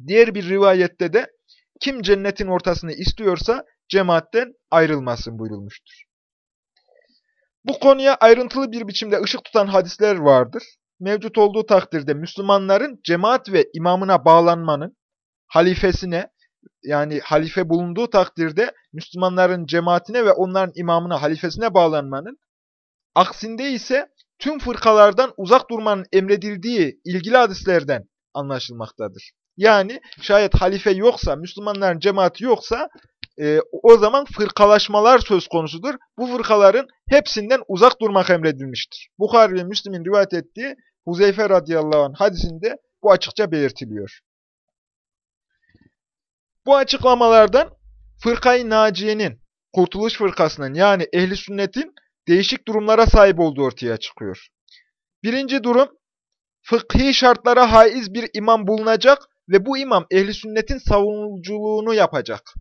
Diğer bir rivayette de kim cennetin ortasını istiyorsa cemaatten ayrılmasın buyurulmuştur. Bu konuya ayrıntılı bir biçimde ışık tutan hadisler vardır. Mevcut olduğu takdirde Müslümanların cemaat ve imamına bağlanmanın, halifesine, yani halife bulunduğu takdirde Müslümanların cemaatine ve onların imamına, halifesine bağlanmanın, aksinde ise tüm fırkalardan uzak durmanın emredildiği ilgili hadislerden anlaşılmaktadır. Yani şayet halife yoksa, Müslümanların cemaati yoksa e, o zaman fırkalaşmalar söz konusudur. Bu fırkaların hepsinden uzak durmak emredilmiştir. Bukhari ve Müslim'in rivayet ettiği Huzeyfe radıyallahu anh hadisinde bu açıkça belirtiliyor. Bu açıklamalardan Fırkayı Naciye'nin, Kurtuluş Fırkası'nın yani ehli sünnetin değişik durumlara sahip olduğu ortaya çıkıyor. Birinci durum, fıkhi şartlara haiz bir imam bulunacak ve bu imam ehli sünnetin savunuculuğunu yapacak.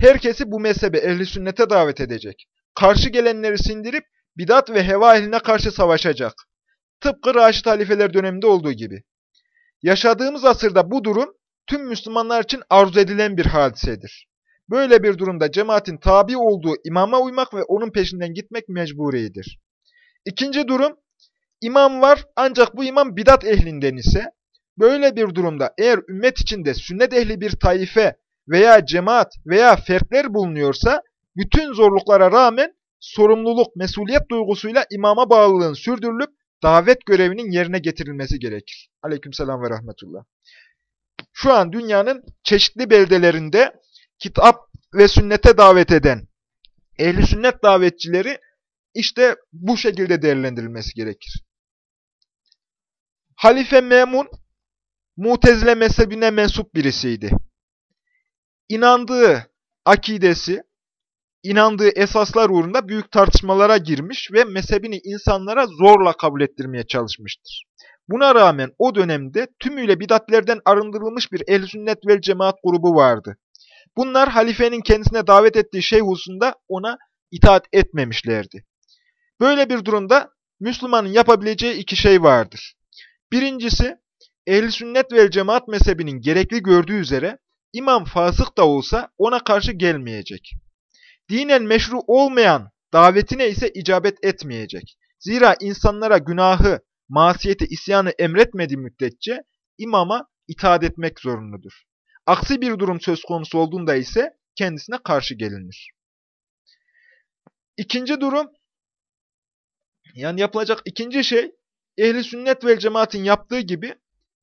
Herkesi bu mezhebe ehli sünnete davet edecek. Karşı gelenleri sindirip bidat ve heva ehline karşı savaşacak. Tıpkı Raşid halifeler döneminde olduğu gibi. Yaşadığımız asırda bu durum tüm Müslümanlar için arzu edilen bir hadisedir. Böyle bir durumda cemaatin tabi olduğu imama uymak ve onun peşinden gitmek mecburidir. İkinci durum, imam var ancak bu imam bidat ehlinden ise Böyle bir durumda eğer ümmet içinde sünnet ehli bir taife veya cemaat veya fertler bulunuyorsa bütün zorluklara rağmen sorumluluk, mesuliyet duygusuyla imama bağlılığın sürdürülüp davet görevinin yerine getirilmesi gerekir. Aleykümselam ve rahmetullah. Şu an dünyanın çeşitli beldelerinde kitap ve sünnete davet eden ehli sünnet davetçileri işte bu şekilde değerlendirilmesi gerekir. Halife Memun, Mutezile mezhebine mensup birisiydi. İnandığı akidesi, inandığı esaslar uğrunda büyük tartışmalara girmiş ve mezhebini insanlara zorla kabul ettirmeye çalışmıştır. Buna rağmen o dönemde tümüyle bidatlerden arındırılmış bir ehl sünnet vel cemaat grubu vardı. Bunlar halifenin kendisine davet ettiği şey hususunda ona itaat etmemişlerdi. Böyle bir durumda Müslümanın yapabileceği iki şey vardır. Birincisi, ehl sünnet vel cemaat mezhebinin gerekli gördüğü üzere imam fasık da olsa ona karşı gelmeyecek. Dinen meşru olmayan davetine ise icabet etmeyecek. Zira insanlara günahı, masiyeti, isyanı emretmediği müddetçe imama itaat etmek zorunludur. Aksi bir durum söz konusu olduğunda ise kendisine karşı gelinir. İkinci durum, yani yapılacak ikinci şey, ehli sünnet vel cemaatin yaptığı gibi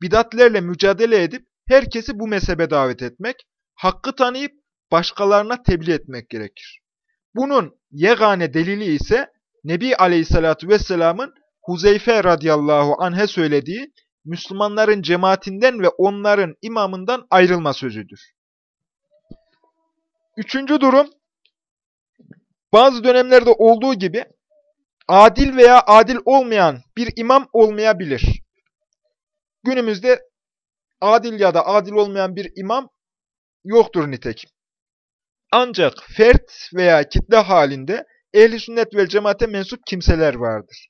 bidatlerle mücadele edip herkesi bu mezhebe davet etmek, hakkı tanıyıp başkalarına tebliğ etmek gerekir. Bunun yegane delili ise Nebi Aleyhisselatü Vesselam'ın Huzeyfe radıyallahu anh'e söylediği Müslümanların cemaatinden ve onların imamından ayrılma sözüdür. Üçüncü durum, bazı dönemlerde olduğu gibi adil veya adil olmayan bir imam olmayabilir. Günümüzde adil ya da adil olmayan bir imam yoktur nitekim. Ancak fert veya kitle halinde ehli sünnet ve cemaate mensup kimseler vardır.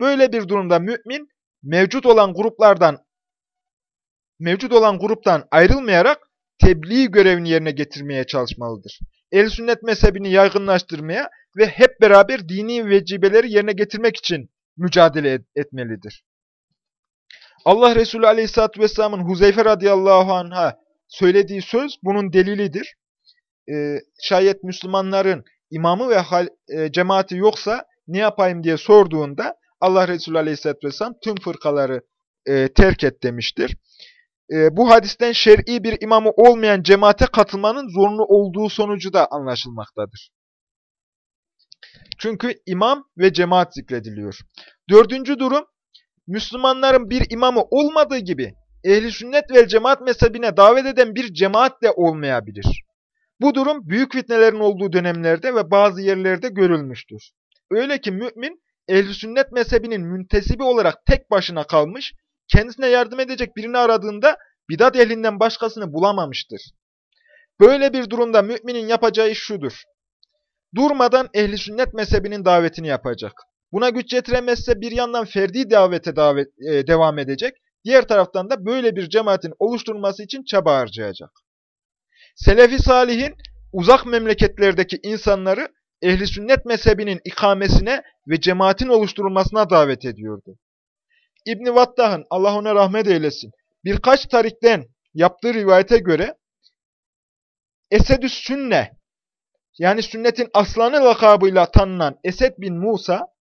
Böyle bir durumda mümin mevcut olan gruplardan mevcut olan gruptan ayrılmayarak tebliğ görevini yerine getirmeye çalışmalıdır. El sünnet mezhebini yaygınlaştırmaya ve hep beraber dini vecibeleri yerine getirmek için mücadele et etmelidir. Allah Resulü Aleyhisselatü Vesselam'ın Huzeyfe radıyallahu anh'a söylediği söz bunun delilidir. Ee, şayet Müslümanların imamı ve hal, e, cemaati yoksa ne yapayım diye sorduğunda Allah Resulü Aleyhisselatü Vesselam tüm fırkaları e, terk et demiştir. E, bu hadisten şer'i bir imamı olmayan cemaate katılmanın zorunlu olduğu sonucu da anlaşılmaktadır. Çünkü imam ve cemaat zikrediliyor. Dördüncü durum, Müslümanların bir imamı olmadığı gibi ehli sünnet ve cemaat mezhebine davet eden bir cemaat de olmayabilir. Bu durum büyük fitnelerin olduğu dönemlerde ve bazı yerlerde görülmüştür. Öyle ki mümin ehl sünnet mezhebinin müntesibi olarak tek başına kalmış, kendisine yardım edecek birini aradığında bidat ehlinden başkasını bulamamıştır. Böyle bir durumda müminin yapacağı iş şudur. Durmadan ehli sünnet mezhebinin davetini yapacak. Buna güç yetiremezse bir yandan ferdi davete davet, e, devam edecek, diğer taraftan da böyle bir cemaatin oluşturulması için çaba harcayacak. Selefi Salih'in uzak memleketlerdeki insanları ehli sünnet mezhebinin ikamesine ve cemaatin oluşturulmasına davet ediyordu. İbn Vattah'ın Allah ona rahmet eylesin birkaç tarikten yaptığı rivayete göre Esedü Sünne yani sünnetin aslanı lakabıyla tanınan Esed bin Musa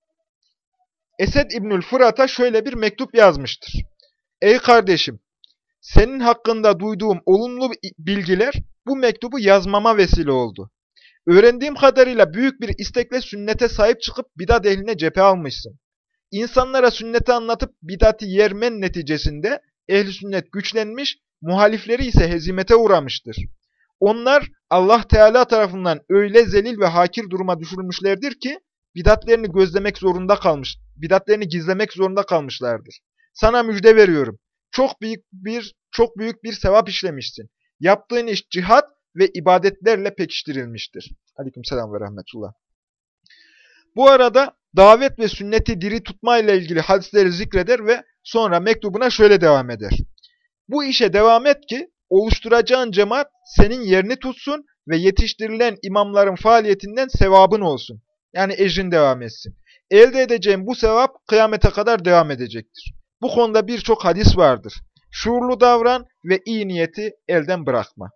Esed İbnül Fırat'a şöyle bir mektup yazmıştır. Ey kardeşim senin hakkında duyduğum olumlu bilgiler bu mektubu yazmama vesile oldu. Öğrendiğim kadarıyla büyük bir istekle sünnete sahip çıkıp bidat ehline cephe almışsın. İnsanlara sünneti anlatıp bidati yermen neticesinde ehli sünnet güçlenmiş, muhalifleri ise hezimete uğramıştır. Onlar Allah Teala tarafından öyle zelil ve hakir duruma düşürülmüşlerdir ki bidatlerini gözlemek zorunda kalmış, bidatlerini gizlemek zorunda kalmışlardır. Sana müjde veriyorum. Çok büyük bir çok büyük bir sevap işlemişsin. Yaptığın iş cihat ve ibadetlerle pekiştirilmiştir. Aleykümselam ve rahmetullah. Bu arada davet ve sünneti diri tutma ile ilgili hadisleri zikreder ve sonra mektubuna şöyle devam eder. Bu işe devam et ki oluşturacağın cemaat senin yerini tutsun ve yetiştirilen imamların faaliyetinden sevabın olsun. Yani ecrin devam etsin. Elde edeceğin bu sevap kıyamete kadar devam edecektir. Bu konuda birçok hadis vardır. Şuurlu davran ve iyi niyeti elden bırakma.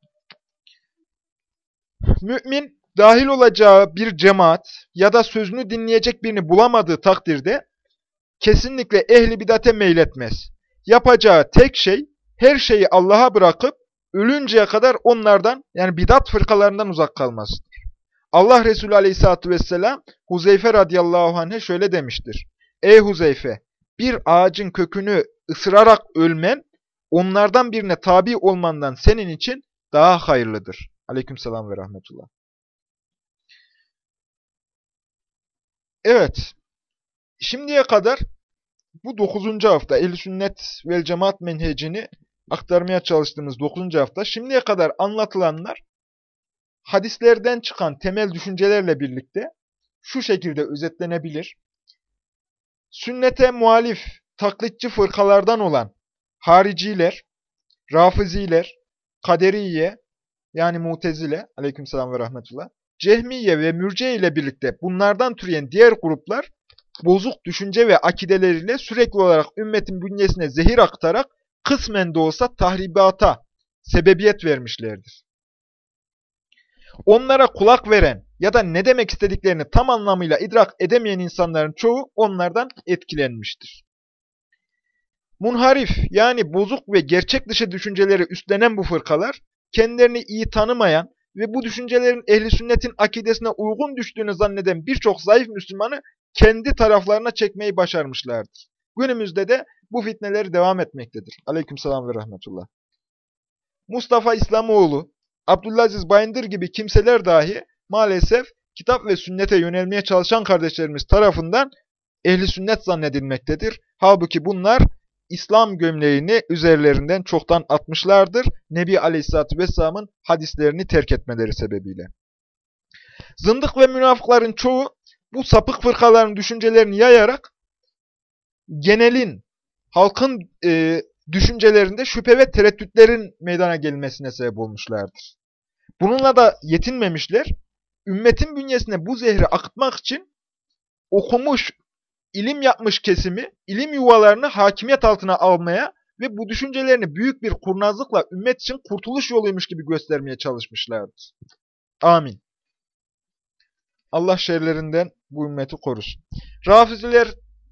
Mümin, dahil olacağı bir cemaat ya da sözünü dinleyecek birini bulamadığı takdirde kesinlikle ehli bidate meyletmez. Yapacağı tek şey, her şeyi Allah'a bırakıp ölünceye kadar onlardan yani bidat fırkalarından uzak kalmasıdır. Allah Resulü Aleyhisselatü vesselam Huzeyfe radıyallahu anh'e şöyle demiştir. Ey Huzeyfe! Bir ağacın kökünü ısırarak ölmen, onlardan birine tabi olmandan senin için daha hayırlıdır. Aleykümselam ve rahmetullah. Evet, şimdiye kadar bu dokuzuncu hafta ehl Sünnet vel Cemaat menhecini aktarmaya çalıştığımız dokuzuncu hafta. Şimdiye kadar anlatılanlar hadislerden çıkan temel düşüncelerle birlikte şu şekilde özetlenebilir. Sünnete muhalif, taklitçi fırkalardan olan hariciler, rafiziler, kaderiye yani mutezile, aleykümselam ve rahmetullah, cehmiye ve mürce ile birlikte bunlardan türeyen diğer gruplar bozuk düşünce ve akideleriyle sürekli olarak ümmetin bünyesine zehir aktarak kısmen de olsa tahribata sebebiyet vermişlerdir. Onlara kulak veren ya da ne demek istediklerini tam anlamıyla idrak edemeyen insanların çoğu onlardan etkilenmiştir. Munharif yani bozuk ve gerçek dışı düşünceleri üstlenen bu fırkalar kendilerini iyi tanımayan ve bu düşüncelerin ehli sünnetin akidesine uygun düştüğünü zanneden birçok zayıf Müslümanı kendi taraflarına çekmeyi başarmışlardır. Günümüzde de bu fitneleri devam etmektedir. Aleykümselam ve rahmetullah. Mustafa İslamoğlu, Abdülaziz Bayındır gibi kimseler dahi maalesef kitap ve sünnete yönelmeye çalışan kardeşlerimiz tarafından ehli sünnet zannedilmektedir. Halbuki bunlar İslam gömleğini üzerlerinden çoktan atmışlardır. Nebi Aleyhisselatü Vesselam'ın hadislerini terk etmeleri sebebiyle. Zındık ve münafıkların çoğu bu sapık fırkaların düşüncelerini yayarak genelin, halkın e, düşüncelerinde şüphe ve tereddütlerin meydana gelmesine sebep olmuşlardır. Bununla da yetinmemişler. Ümmetin bünyesine bu zehri akıtmak için okumuş, ilim yapmış kesimi, ilim yuvalarını hakimiyet altına almaya ve bu düşüncelerini büyük bir kurnazlıkla ümmet için kurtuluş yoluymuş gibi göstermeye çalışmışlardır. Amin. Allah şerlerinden bu ümmeti korusun. Rafiziler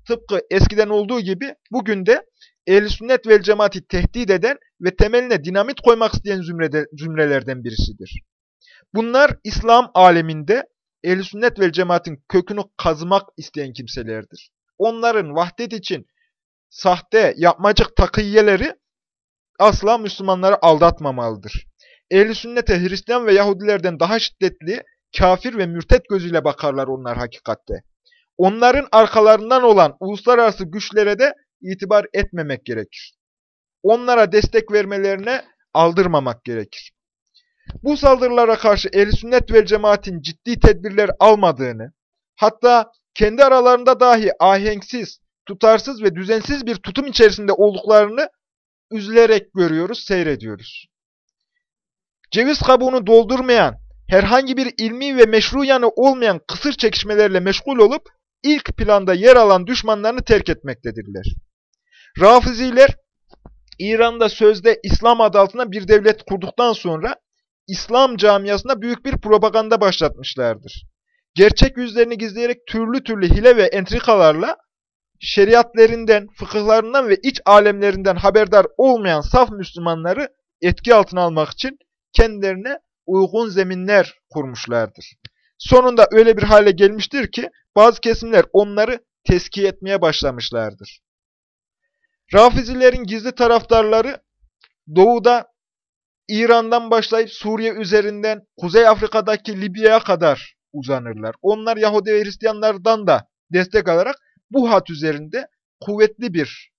tıpkı eskiden olduğu gibi bugün de ehl sünnet vel cemaati tehdit eden ve temeline dinamit koymak isteyen zümrede, zümrelerden birisidir. Bunlar İslam aleminde ehl sünnet vel cemaatin kökünü kazmak isteyen kimselerdir. Onların vahdet için sahte, yapmacık takiyyeleri asla Müslümanları aldatmamalıdır. ehl sünnete Hristiyan ve Yahudilerden daha şiddetli, kafir ve mürtet gözüyle bakarlar onlar hakikatte. Onların arkalarından olan uluslararası güçlere de itibar etmemek gerekir. Onlara destek vermelerine aldırmamak gerekir. Bu saldırılara karşı ehl sünnet ve cemaatin ciddi tedbirler almadığını, hatta kendi aralarında dahi ahenksiz, tutarsız ve düzensiz bir tutum içerisinde olduklarını üzülerek görüyoruz, seyrediyoruz. Ceviz kabuğunu doldurmayan, herhangi bir ilmi ve meşru yanı olmayan kısır çekişmelerle meşgul olup ilk planda yer alan düşmanlarını terk etmektedirler. Rafiziler İran'da sözde İslam adı altında bir devlet kurduktan sonra İslam camiasında büyük bir propaganda başlatmışlardır. Gerçek yüzlerini gizleyerek türlü türlü hile ve entrikalarla şeriatlerinden, fıkıhlarından ve iç alemlerinden haberdar olmayan saf Müslümanları etki altına almak için kendilerine uygun zeminler kurmuşlardır. Sonunda öyle bir hale gelmiştir ki bazı kesimler onları teskiye etmeye başlamışlardır. Rafizilerin gizli taraftarları doğuda İran'dan başlayıp Suriye üzerinden Kuzey Afrika'daki Libya'ya kadar uzanırlar. Onlar Yahudi ve Hristiyanlardan da destek alarak bu hat üzerinde kuvvetli bir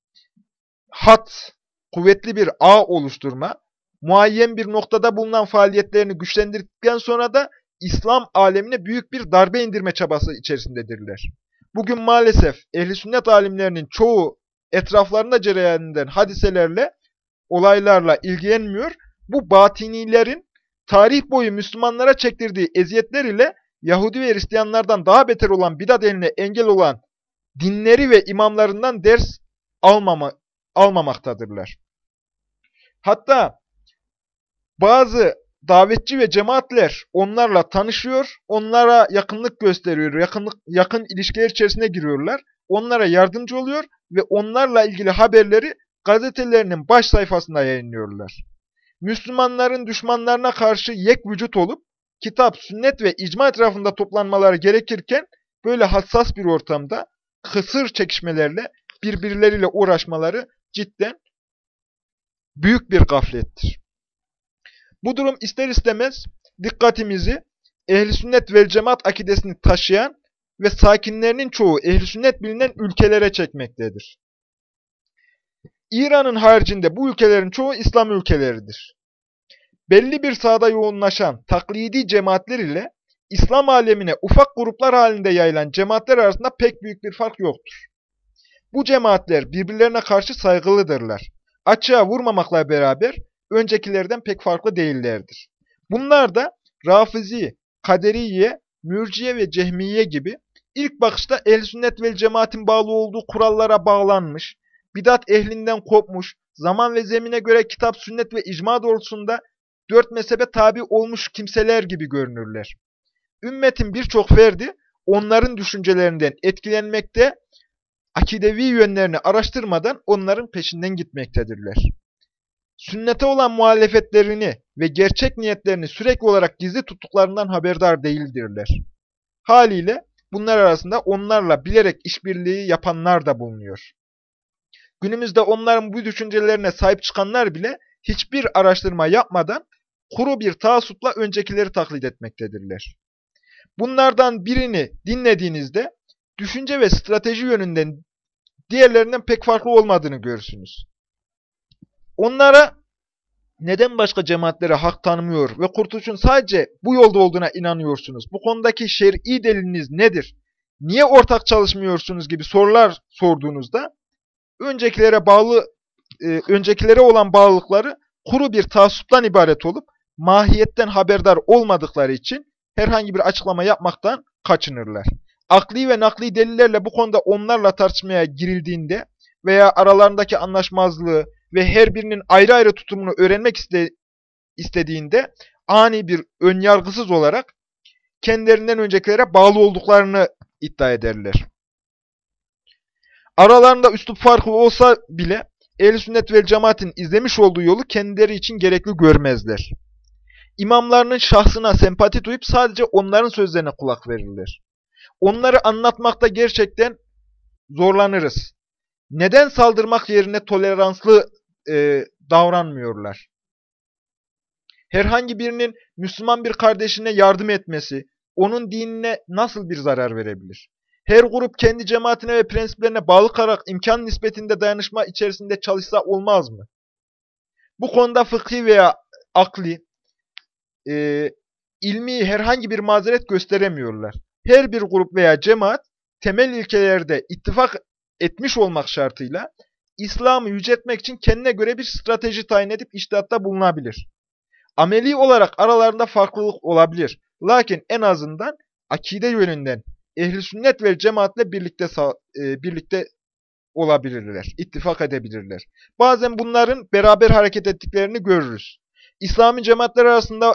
hat, kuvvetli bir ağ oluşturma, muayyen bir noktada bulunan faaliyetlerini güçlendirdikten sonra da İslam alemine büyük bir darbe indirme çabası içerisindedirler. Bugün maalesef ehli sünnet alimlerinin çoğu etraflarında cereyan eden hadiselerle, olaylarla ilgilenmiyor. Bu batinilerin tarih boyu Müslümanlara çektirdiği eziyetler ile Yahudi ve Hristiyanlardan daha beter olan bidat eline engel olan dinleri ve imamlarından ders almama, almamaktadırlar. Hatta bazı davetçi ve cemaatler onlarla tanışıyor, onlara yakınlık gösteriyor, yakınlık, yakın ilişkiler içerisine giriyorlar, onlara yardımcı oluyor ve onlarla ilgili haberleri gazetelerinin baş sayfasında yayınlıyorlar. Müslümanların düşmanlarına karşı yek vücut olup, kitap, sünnet ve icma etrafında toplanmaları gerekirken, böyle hassas bir ortamda kısır çekişmelerle birbirleriyle uğraşmaları cidden büyük bir gaflettir. Bu durum ister istemez dikkatimizi ehli sünnet vel cemaat akidesini taşıyan ve sakinlerinin çoğu ehli sünnet bilinen ülkelere çekmektedir. İran'ın haricinde bu ülkelerin çoğu İslam ülkeleridir. Belli bir sahada yoğunlaşan taklidi cemaatler ile İslam alemine ufak gruplar halinde yayılan cemaatler arasında pek büyük bir fark yoktur. Bu cemaatler birbirlerine karşı saygılıdırlar. Açığa vurmamakla beraber öncekilerden pek farklı değillerdir. Bunlar da Rafizi, Kaderiye, Mürciye ve Cehmiye gibi ilk bakışta ehl sünnet vel cemaatin bağlı olduğu kurallara bağlanmış, bidat ehlinden kopmuş, zaman ve zemine göre kitap, sünnet ve icma doğrultusunda dört mezhebe tabi olmuş kimseler gibi görünürler. Ümmetin birçok ferdi onların düşüncelerinden etkilenmekte, akidevi yönlerini araştırmadan onların peşinden gitmektedirler. Sünnete olan muhalefetlerini ve gerçek niyetlerini sürekli olarak gizli tuttuklarından haberdar değildirler. Haliyle bunlar arasında onlarla bilerek işbirliği yapanlar da bulunuyor. Günümüzde onların bu düşüncelerine sahip çıkanlar bile hiçbir araştırma yapmadan kuru bir taassupla öncekileri taklit etmektedirler. Bunlardan birini dinlediğinizde düşünce ve strateji yönünden diğerlerinden pek farklı olmadığını görürsünüz. Onlara neden başka cemaatlere hak tanımıyor ve kurtuluşun sadece bu yolda olduğuna inanıyorsunuz? Bu konudaki şer'i deliliniz nedir? Niye ortak çalışmıyorsunuz gibi sorular sorduğunuzda öncekilere bağlı e, öncekilere olan bağlılıkları kuru bir taassuptan ibaret olup mahiyetten haberdar olmadıkları için herhangi bir açıklama yapmaktan kaçınırlar. Akli ve nakli delillerle bu konuda onlarla tartışmaya girildiğinde veya aralarındaki anlaşmazlığı ve her birinin ayrı ayrı tutumunu öğrenmek iste istediğinde ani bir önyargısız olarak kendilerinden öncekilere bağlı olduklarını iddia ederler. Aralarında üslup farkı olsa bile ehl sünnet vel cemaatin izlemiş olduğu yolu kendileri için gerekli görmezler. İmamlarının şahsına sempati duyup sadece onların sözlerine kulak verirler. Onları anlatmakta gerçekten zorlanırız. Neden saldırmak yerine toleranslı e, davranmıyorlar? Herhangi birinin Müslüman bir kardeşine yardım etmesi, onun dinine nasıl bir zarar verebilir? Her grup kendi cemaatine ve prensiplerine bağlı kalarak imkan nispetinde dayanışma içerisinde çalışsa olmaz mı? Bu konuda fıkhi veya akli, e, ilmi herhangi bir mazeret gösteremiyorlar. Her bir grup veya cemaat temel ilkelerde ittifak etmiş olmak şartıyla İslam'ı yüceltmek için kendine göre bir strateji tayin edip iştihatta bulunabilir. Ameli olarak aralarında farklılık olabilir. Lakin en azından akide yönünden ehli sünnet ve cemaatle birlikte e, birlikte olabilirler, ittifak edebilirler. Bazen bunların beraber hareket ettiklerini görürüz. İslami cemaatler arasında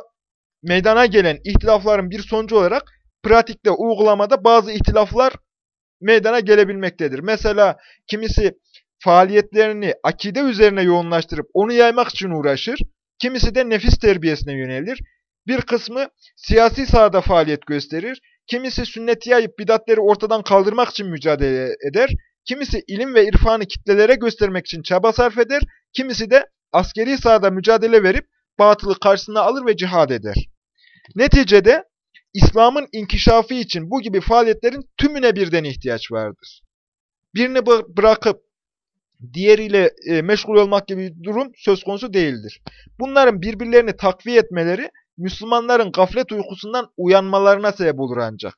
meydana gelen ihtilafların bir sonucu olarak pratikte, uygulamada bazı ihtilaflar meydana gelebilmektedir. Mesela kimisi faaliyetlerini akide üzerine yoğunlaştırıp onu yaymak için uğraşır. Kimisi de nefis terbiyesine yönelir. Bir kısmı siyasi sahada faaliyet gösterir. Kimisi sünneti yayıp bidatleri ortadan kaldırmak için mücadele eder. Kimisi ilim ve irfanı kitlelere göstermek için çaba sarf eder. Kimisi de askeri sahada mücadele verip batılı karşısına alır ve cihad eder. Neticede İslam'ın inkişafı için bu gibi faaliyetlerin tümüne birden ihtiyaç vardır. Birini bırakıp diğeriyle e, meşgul olmak gibi bir durum söz konusu değildir. Bunların birbirlerini takviye etmeleri Müslümanların gaflet uykusundan uyanmalarına sebep olur ancak.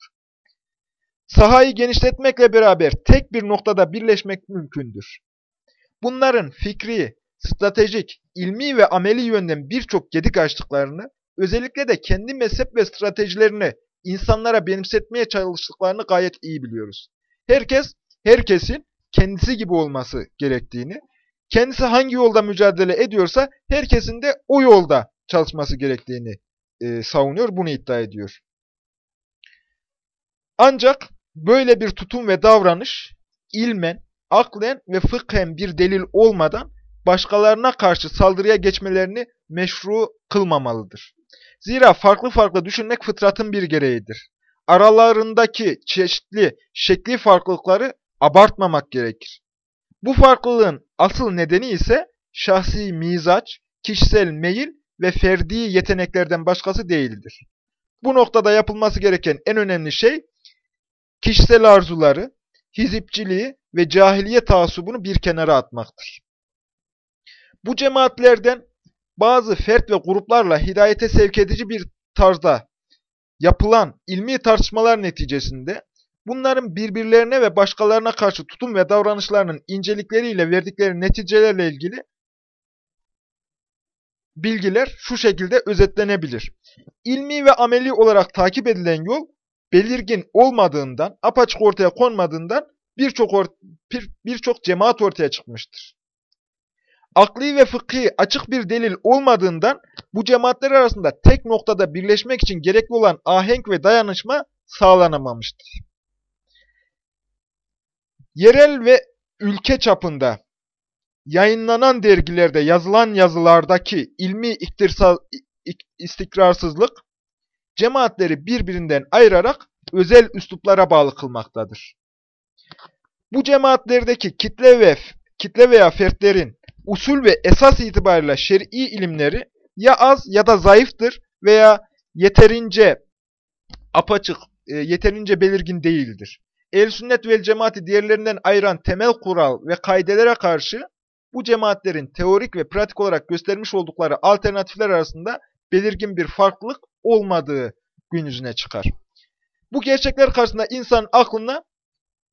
Sahayı genişletmekle beraber tek bir noktada birleşmek mümkündür. Bunların fikri, stratejik, ilmi ve ameli yönden birçok gedik açtıklarını, özellikle de kendi mezhep ve stratejilerini insanlara benimsetmeye çalıştıklarını gayet iyi biliyoruz. Herkes, herkesin kendisi gibi olması gerektiğini, kendisi hangi yolda mücadele ediyorsa herkesin de o yolda çalışması gerektiğini e, savunuyor, bunu iddia ediyor. Ancak böyle bir tutum ve davranış ilmen, aklen ve fıkhen bir delil olmadan başkalarına karşı saldırıya geçmelerini meşru kılmamalıdır. Zira farklı farklı düşünmek fıtratın bir gereğidir. Aralarındaki çeşitli şekli farklılıkları abartmamak gerekir. Bu farklılığın asıl nedeni ise şahsi mizaç, kişisel meyil ve ferdi yeteneklerden başkası değildir. Bu noktada yapılması gereken en önemli şey, kişisel arzuları, hizipçiliği ve cahiliye taassubunu bir kenara atmaktır. Bu cemaatlerden bazı fert ve gruplarla hidayete sevk edici bir tarzda yapılan ilmi tartışmalar neticesinde bunların birbirlerine ve başkalarına karşı tutum ve davranışlarının incelikleriyle verdikleri neticelerle ilgili bilgiler şu şekilde özetlenebilir. İlmi ve ameli olarak takip edilen yol belirgin olmadığından, apaçık ortaya konmadığından birçok birçok bir cemaat ortaya çıkmıştır. Akli ve fıkhi açık bir delil olmadığından bu cemaatler arasında tek noktada birleşmek için gerekli olan ahenk ve dayanışma sağlanamamıştır. Yerel ve ülke çapında yayınlanan dergilerde yazılan yazılardaki ilmi iktirsal, istikrarsızlık cemaatleri birbirinden ayırarak özel üsluplara bağlı kılmaktadır. Bu cemaatlerdeki kitle ve kitle veya fertlerin usul ve esas itibariyle şer'i ilimleri ya az ya da zayıftır veya yeterince apaçık, e, yeterince belirgin değildir. El sünnet vel cemaati diğerlerinden ayıran temel kural ve kaidelere karşı bu cemaatlerin teorik ve pratik olarak göstermiş oldukları alternatifler arasında belirgin bir farklılık olmadığı gün yüzüne çıkar. Bu gerçekler karşısında insan aklına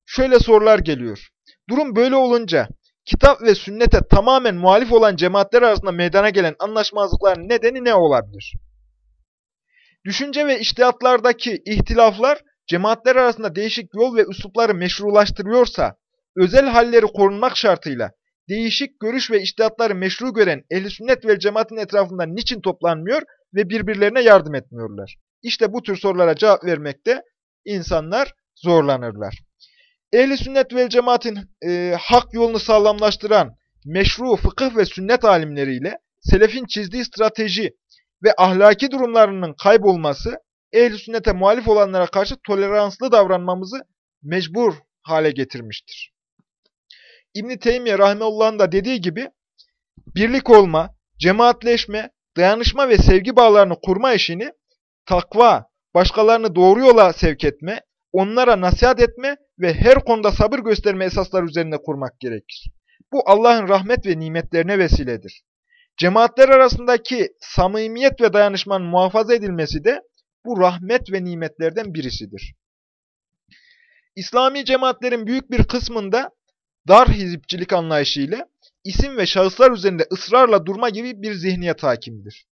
şöyle sorular geliyor. Durum böyle olunca kitap ve sünnete tamamen muhalif olan cemaatler arasında meydana gelen anlaşmazlıkların nedeni ne olabilir? Düşünce ve iştihatlardaki ihtilaflar cemaatler arasında değişik yol ve üslupları meşrulaştırıyorsa, özel halleri korunmak şartıyla değişik görüş ve iştihatları meşru gören ehli sünnet ve cemaatin etrafında niçin toplanmıyor ve birbirlerine yardım etmiyorlar? İşte bu tür sorulara cevap vermekte insanlar zorlanırlar. Ehli sünnet ve cemaatin e, hak yolunu sağlamlaştıran meşru fıkıh ve sünnet alimleriyle selefin çizdiği strateji ve ahlaki durumlarının kaybolması ehli sünnete muhalif olanlara karşı toleranslı davranmamızı mecbur hale getirmiştir. İbn-i Teymiye Rahimullah'ın da dediği gibi birlik olma, cemaatleşme, dayanışma ve sevgi bağlarını kurma işini takva, başkalarını doğru yola sevk etme, onlara nasihat etme ve her konuda sabır gösterme esaslar üzerinde kurmak gerekir. Bu Allah'ın rahmet ve nimetlerine vesiledir. Cemaatler arasındaki samimiyet ve dayanışmanın muhafaza edilmesi de bu rahmet ve nimetlerden birisidir. İslami cemaatlerin büyük bir kısmında dar hizipçilik anlayışıyla isim ve şahıslar üzerinde ısrarla durma gibi bir zihniyet hakimdir.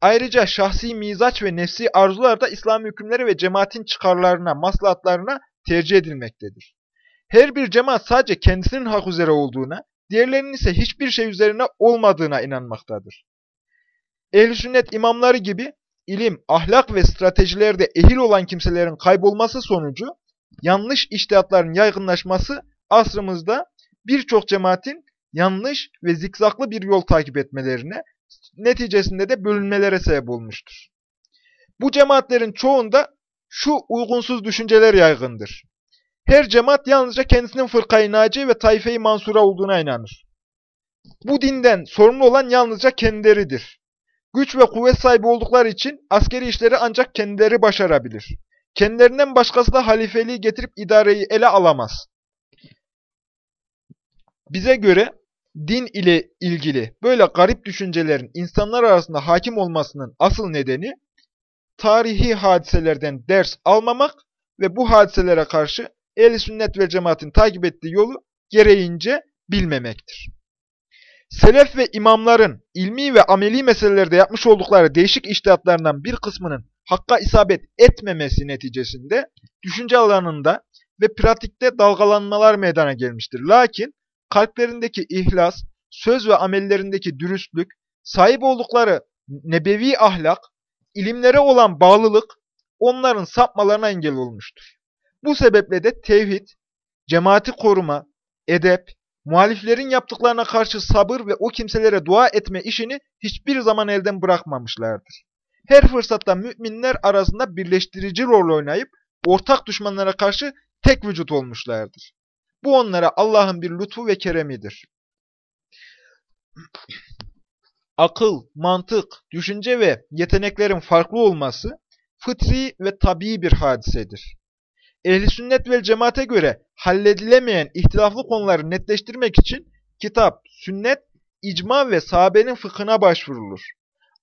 Ayrıca şahsi mizaç ve nefsi arzular da İslami hükümleri ve cemaatin çıkarlarına, maslahatlarına tercih edilmektedir. Her bir cemaat sadece kendisinin hak üzere olduğuna, diğerlerinin ise hiçbir şey üzerine olmadığına inanmaktadır. Ehl-i sünnet imamları gibi ilim, ahlak ve stratejilerde ehil olan kimselerin kaybolması sonucu yanlış iştihatların yaygınlaşması asrımızda birçok cemaatin yanlış ve zikzaklı bir yol takip etmelerine, neticesinde de bölünmelere sebep olmuştur. Bu cemaatlerin çoğunda şu uygunsuz düşünceler yaygındır. Her cemaat yalnızca kendisinin fırkayı naci ve tayfe-i mansura olduğuna inanır. Bu dinden sorumlu olan yalnızca kendileridir. Güç ve kuvvet sahibi oldukları için askeri işleri ancak kendileri başarabilir. Kendilerinden başkası da halifeliği getirip idareyi ele alamaz. Bize göre din ile ilgili böyle garip düşüncelerin insanlar arasında hakim olmasının asıl nedeni tarihi hadiselerden ders almamak ve bu hadiselere karşı ehl sünnet ve cemaatin takip ettiği yolu gereğince bilmemektir. Selef ve imamların ilmi ve ameli meselelerde yapmış oldukları değişik iştihatlarından bir kısmının hakka isabet etmemesi neticesinde düşünce alanında ve pratikte dalgalanmalar meydana gelmiştir. Lakin kalplerindeki ihlas, söz ve amellerindeki dürüstlük, sahip oldukları nebevi ahlak, ilimlere olan bağlılık onların sapmalarına engel olmuştur. Bu sebeple de tevhid, cemaati koruma, edep, muhaliflerin yaptıklarına karşı sabır ve o kimselere dua etme işini hiçbir zaman elden bırakmamışlardır. Her fırsatta müminler arasında birleştirici rol oynayıp ortak düşmanlara karşı tek vücut olmuşlardır. Bu onlara Allah'ın bir lütfu ve keremidir. Akıl, mantık, düşünce ve yeteneklerin farklı olması fıtri ve tabii bir hadisedir. Ehli sünnet ve cemaate göre halledilemeyen ihtilaflı konuları netleştirmek için kitap, sünnet, icma ve sahabenin fıkhına başvurulur.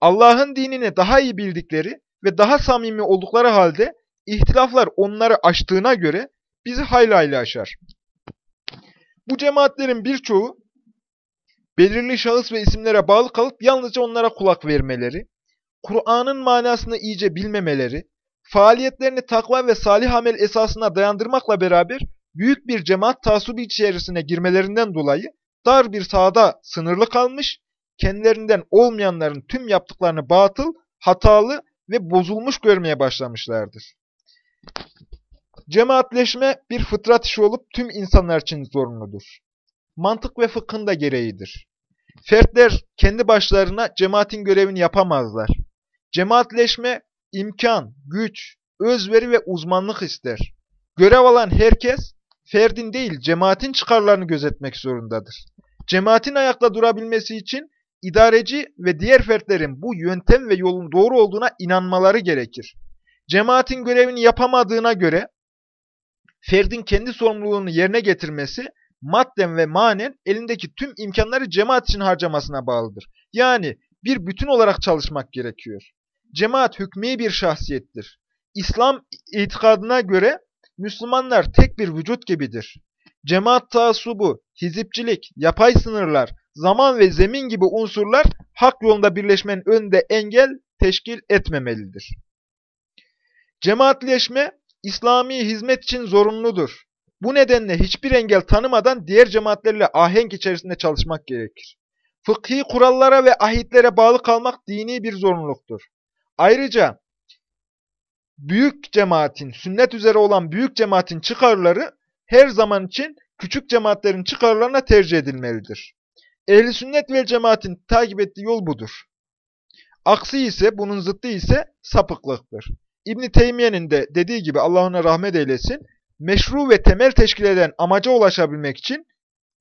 Allah'ın dinini daha iyi bildikleri ve daha samimi oldukları halde ihtilaflar onları aştığına göre bizi hayli aşar. Bu cemaatlerin birçoğu belirli şahıs ve isimlere bağlı kalıp yalnızca onlara kulak vermeleri, Kur'an'ın manasını iyice bilmemeleri, faaliyetlerini takva ve salih amel esasına dayandırmakla beraber büyük bir cemaat tasubi içerisine girmelerinden dolayı dar bir sahada sınırlı kalmış, kendilerinden olmayanların tüm yaptıklarını batıl, hatalı ve bozulmuş görmeye başlamışlardır. Cemaatleşme bir fıtrat işi olup tüm insanlar için zorunludur. Mantık ve fıkhın da gereğidir. Fertler kendi başlarına cemaatin görevini yapamazlar. Cemaatleşme imkan, güç, özveri ve uzmanlık ister. Görev alan herkes, ferdin değil cemaatin çıkarlarını gözetmek zorundadır. Cemaatin ayakta durabilmesi için idareci ve diğer fertlerin bu yöntem ve yolun doğru olduğuna inanmaları gerekir. Cemaatin görevini yapamadığına göre, ferdin kendi sorumluluğunu yerine getirmesi, madden ve manen elindeki tüm imkanları cemaat için harcamasına bağlıdır. Yani bir bütün olarak çalışmak gerekiyor. Cemaat hükmü bir şahsiyettir. İslam itikadına göre Müslümanlar tek bir vücut gibidir. Cemaat taassubu, hizipçilik, yapay sınırlar, zaman ve zemin gibi unsurlar hak yolunda birleşmenin önünde engel teşkil etmemelidir. Cemaatleşme, İslami hizmet için zorunludur. Bu nedenle hiçbir engel tanımadan diğer cemaatlerle ahenk içerisinde çalışmak gerekir. Fıkhi kurallara ve ahitlere bağlı kalmak dini bir zorunluluktur. Ayrıca büyük cemaatin, sünnet üzere olan büyük cemaatin çıkarları her zaman için küçük cemaatlerin çıkarlarına tercih edilmelidir. Ehli sünnet ve cemaatin takip ettiği yol budur. Aksi ise, bunun zıttı ise sapıklıktır. İbn Teymiye'nin de dediği gibi Allah ona rahmet eylesin, meşru ve temel teşkil eden amaca ulaşabilmek için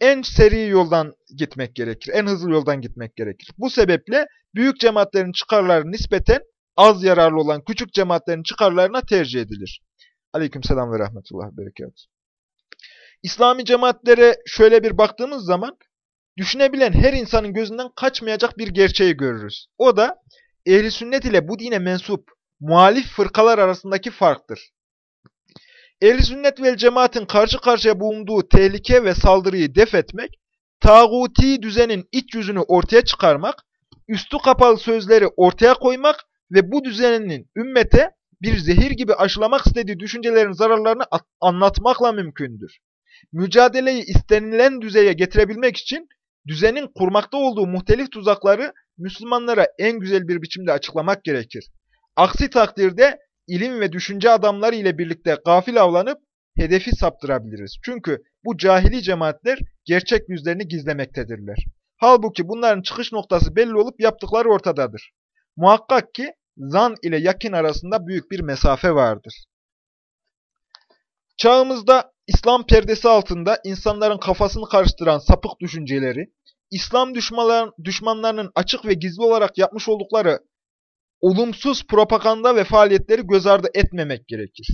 en seri yoldan gitmek gerekir. En hızlı yoldan gitmek gerekir. Bu sebeple büyük cemaatlerin çıkarları nispeten az yararlı olan küçük cemaatlerin çıkarlarına tercih edilir. Aleykümselam ve rahmetullah berekat. İslami cemaatlere şöyle bir baktığımız zaman düşünebilen her insanın gözünden kaçmayacak bir gerçeği görürüz. O da ehli sünnet ile bu dine mensup muhalif fırkalar arasındaki farktır. Ehli sünnet vel cemaatin karşı karşıya bulunduğu tehlike ve saldırıyı def etmek, tağuti düzenin iç yüzünü ortaya çıkarmak, üstü kapalı sözleri ortaya koymak ve bu düzenin ümmete bir zehir gibi aşılamak istediği düşüncelerin zararlarını anlatmakla mümkündür. Mücadeleyi istenilen düzeye getirebilmek için düzenin kurmakta olduğu muhtelif tuzakları Müslümanlara en güzel bir biçimde açıklamak gerekir. Aksi takdirde ilim ve düşünce adamları ile birlikte gafil avlanıp hedefi saptırabiliriz. Çünkü bu cahili cemaatler gerçek yüzlerini gizlemektedirler. Halbuki bunların çıkış noktası belli olup yaptıkları ortadadır. Muhakkak ki zan ile yakin arasında büyük bir mesafe vardır. Çağımızda İslam perdesi altında insanların kafasını karıştıran sapık düşünceleri, İslam düşmanlarının açık ve gizli olarak yapmış oldukları olumsuz propaganda ve faaliyetleri göz ardı etmemek gerekir.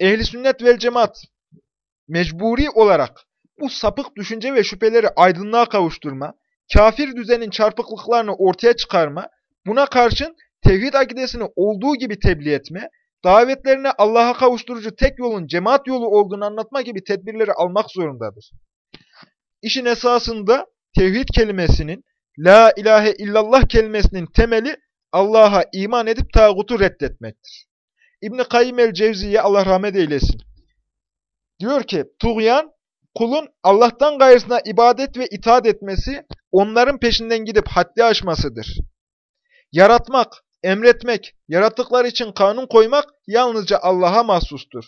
Ehli sünnet vel cemaat mecburi olarak bu sapık düşünce ve şüpheleri aydınlığa kavuşturma, kafir düzenin çarpıklıklarını ortaya çıkarma, buna karşın tevhid akidesini olduğu gibi tebliğ etme, davetlerine Allah'a kavuşturucu tek yolun cemaat yolu olduğunu anlatma gibi tedbirleri almak zorundadır. İşin esasında tevhid kelimesinin, la ilahe illallah kelimesinin temeli Allah'a iman edip tağutu reddetmektir. İbn-i Kayyim el-Cevziye Allah rahmet eylesin. Diyor ki, tuğyan kulun Allah'tan gayrısına ibadet ve itaat etmesi, onların peşinden gidip haddi aşmasıdır. Yaratmak, emretmek, yaratıklar için kanun koymak yalnızca Allah'a mahsustur.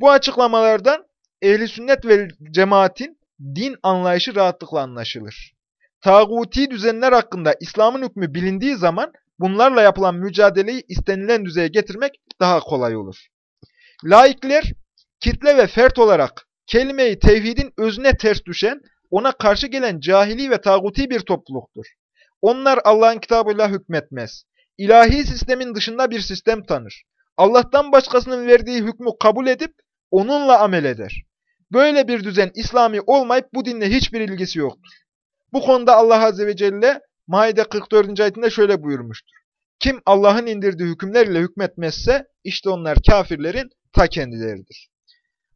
Bu açıklamalardan ehli sünnet ve cemaatin din anlayışı rahatlıkla anlaşılır. Tağuti düzenler hakkında İslam'ın hükmü bilindiği zaman bunlarla yapılan mücadeleyi istenilen düzeye getirmek daha kolay olur. Laikler, kitle ve fert olarak kelimeyi tevhidin özüne ters düşen, ona karşı gelen cahili ve tağuti bir topluluktur. Onlar Allah'ın kitabıyla hükmetmez. İlahi sistemin dışında bir sistem tanır. Allah'tan başkasının verdiği hükmü kabul edip onunla amel eder. Böyle bir düzen İslami olmayıp bu dinle hiçbir ilgisi yoktur. Bu konuda Allah Azze ve Celle Maide 44. ayetinde şöyle buyurmuştur. Kim Allah'ın indirdiği hükümlerle hükmetmezse işte onlar kafirlerin ta kendileridir.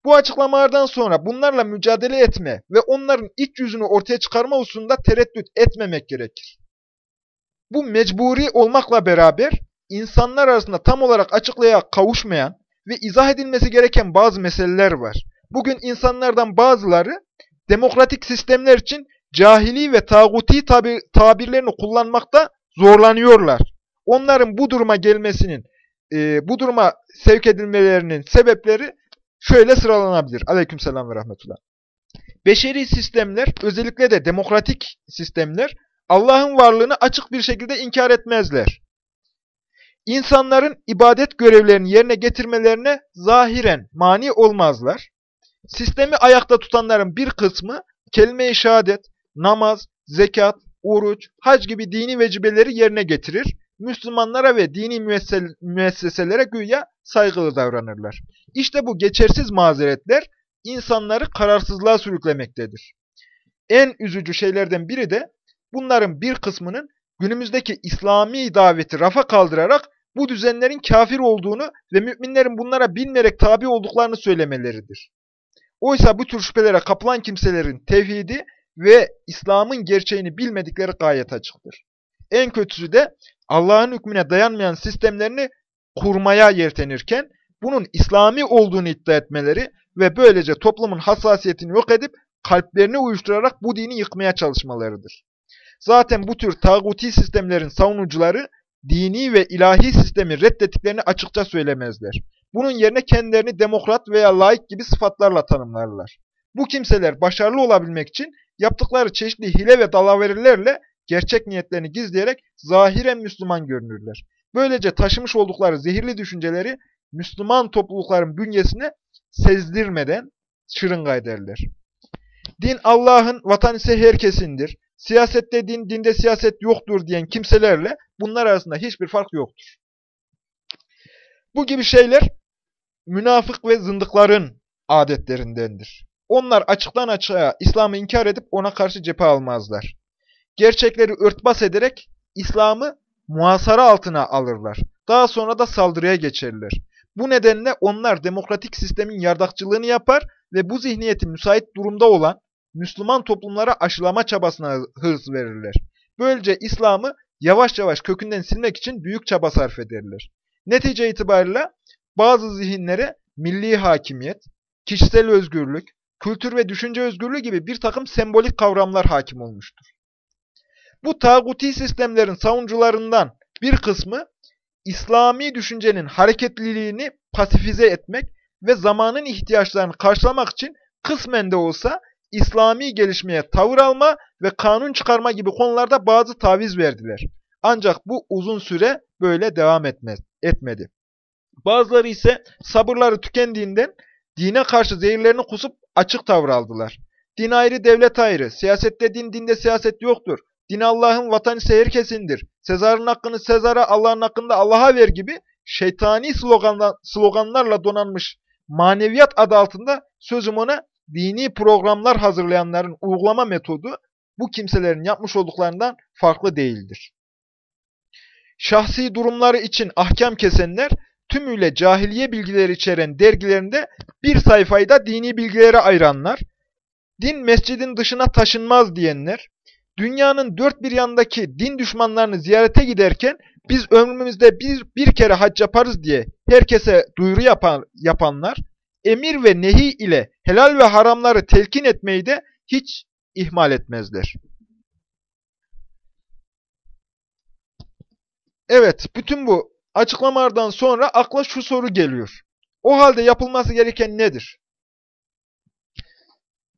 Bu açıklamalardan sonra bunlarla mücadele etme ve onların iç yüzünü ortaya çıkarma hususunda tereddüt etmemek gerekir. Bu mecburi olmakla beraber insanlar arasında tam olarak açıklığa kavuşmayan ve izah edilmesi gereken bazı meseleler var. Bugün insanlardan bazıları demokratik sistemler için cahili ve tağuti tabir, tabirlerini kullanmakta zorlanıyorlar. Onların bu duruma gelmesinin, e, bu duruma sevk edilmelerinin sebepleri şöyle sıralanabilir. Aleykümselam ve rahmetullah. Beşeri sistemler, özellikle de demokratik sistemler, Allah'ın varlığını açık bir şekilde inkar etmezler. İnsanların ibadet görevlerini yerine getirmelerine zahiren mani olmazlar. Sistemi ayakta tutanların bir kısmı kelime-i şehadet, namaz, zekat, oruç, hac gibi dini vecibeleri yerine getirir. Müslümanlara ve dini müesseselere güya saygılı davranırlar. İşte bu geçersiz mazeretler insanları kararsızlığa sürüklemektedir. En üzücü şeylerden biri de bunların bir kısmının günümüzdeki İslami daveti rafa kaldırarak bu düzenlerin kafir olduğunu ve müminlerin bunlara bilmeyerek tabi olduklarını söylemeleridir. Oysa bu tür şüphelere kapılan kimselerin tevhidi ve İslam'ın gerçeğini bilmedikleri gayet açıktır. En kötüsü de Allah'ın hükmüne dayanmayan sistemlerini kurmaya yeltenirken bunun İslami olduğunu iddia etmeleri ve böylece toplumun hassasiyetini yok edip kalplerini uyuşturarak bu dini yıkmaya çalışmalarıdır. Zaten bu tür tağuti sistemlerin savunucuları dini ve ilahi sistemi reddettiklerini açıkça söylemezler. Bunun yerine kendilerini demokrat veya laik gibi sıfatlarla tanımlarlar. Bu kimseler başarılı olabilmek için yaptıkları çeşitli hile ve dalaverilerle gerçek niyetlerini gizleyerek zahiren Müslüman görünürler. Böylece taşımış oldukları zehirli düşünceleri Müslüman toplulukların bünyesine sezdirmeden şırınga ederler. Din Allah'ın, vatan ise herkesindir. Siyasette din, dinde siyaset yoktur diyen kimselerle bunlar arasında hiçbir fark yoktur. Bu gibi şeyler münafık ve zındıkların adetlerindendir. Onlar açıktan açığa İslam'ı inkar edip ona karşı cephe almazlar. Gerçekleri örtbas ederek İslam'ı muhasara altına alırlar. Daha sonra da saldırıya geçerler. Bu nedenle onlar demokratik sistemin yardakçılığını yapar ve bu zihniyeti müsait durumda olan Müslüman toplumlara aşılama çabasına hırs verirler. Böylece İslam'ı yavaş yavaş kökünden silmek için büyük çaba sarf ederler. Netice itibariyle bazı zihinlere milli hakimiyet, kişisel özgürlük, kültür ve düşünce özgürlüğü gibi bir takım sembolik kavramlar hakim olmuştur. Bu tağuti sistemlerin savunucularından bir kısmı İslami düşüncenin hareketliliğini pasifize etmek ve zamanın ihtiyaçlarını karşılamak için kısmen de olsa İslami gelişmeye tavır alma ve kanun çıkarma gibi konularda bazı taviz verdiler. Ancak bu uzun süre böyle devam etmez, etmedi. Bazıları ise sabırları tükendiğinden dine karşı zehirlerini kusup açık tavır aldılar. Din ayrı, devlet ayrı. Siyasette din, dinde siyaset yoktur. Din Allah'ın vatanı seyir kesindir. Sezar'ın hakkını Sezar'a, Allah'ın hakkını da Allah'a ver gibi şeytani sloganla, sloganlarla donanmış maneviyat adı altında sözüm ona dini programlar hazırlayanların uygulama metodu bu kimselerin yapmış olduklarından farklı değildir. Şahsi durumları için ahkam kesenler tümüyle cahiliye bilgileri içeren dergilerinde bir sayfayı da dini bilgilere ayıranlar, din mescidin dışına taşınmaz diyenler, dünyanın dört bir yandaki din düşmanlarını ziyarete giderken biz ömrümüzde bir, bir kere hac yaparız diye herkese duyuru yapan, yapanlar, emir ve nehi ile helal ve haramları telkin etmeyi de hiç ihmal etmezler. Evet, bütün bu açıklamalardan sonra akla şu soru geliyor. O halde yapılması gereken nedir?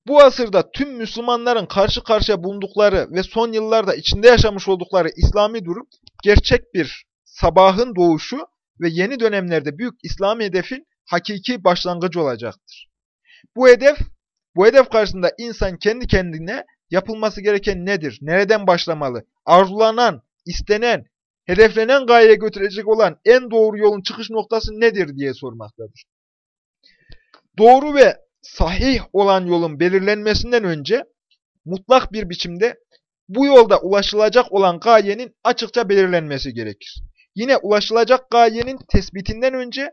Bu asırda tüm Müslümanların karşı karşıya bulundukları ve son yıllarda içinde yaşamış oldukları İslami durum gerçek bir sabahın doğuşu ve yeni dönemlerde büyük İslami hedefin hakiki başlangıcı olacaktır. Bu hedef, bu hedef karşısında insan kendi kendine yapılması gereken nedir? Nereden başlamalı? Arzulanan, istenen, hedeflenen gayeye götürecek olan en doğru yolun çıkış noktası nedir diye sormaktadır. Doğru ve sahih olan yolun belirlenmesinden önce mutlak bir biçimde bu yolda ulaşılacak olan gayenin açıkça belirlenmesi gerekir. Yine ulaşılacak gayenin tespitinden önce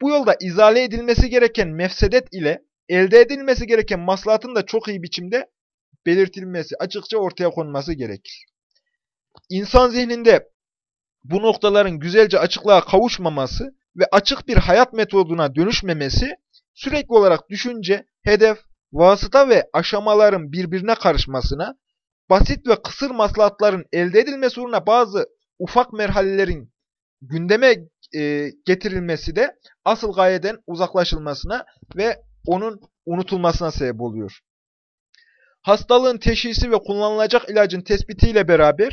bu yolda izale edilmesi gereken mefsedet ile elde edilmesi gereken maslahatın da çok iyi biçimde belirtilmesi, açıkça ortaya konması gerekir. İnsan zihninde bu noktaların güzelce açıklığa kavuşmaması ve açık bir hayat metoduna dönüşmemesi sürekli olarak düşünce, hedef, vasıta ve aşamaların birbirine karışmasına, basit ve kısır maslahatların elde edilmesi uğruna bazı ufak merhalelerin gündeme e, getirilmesi de asıl gayeden uzaklaşılmasına ve onun unutulmasına sebep oluyor. Hastalığın teşhisi ve kullanılacak ilacın tespitiyle beraber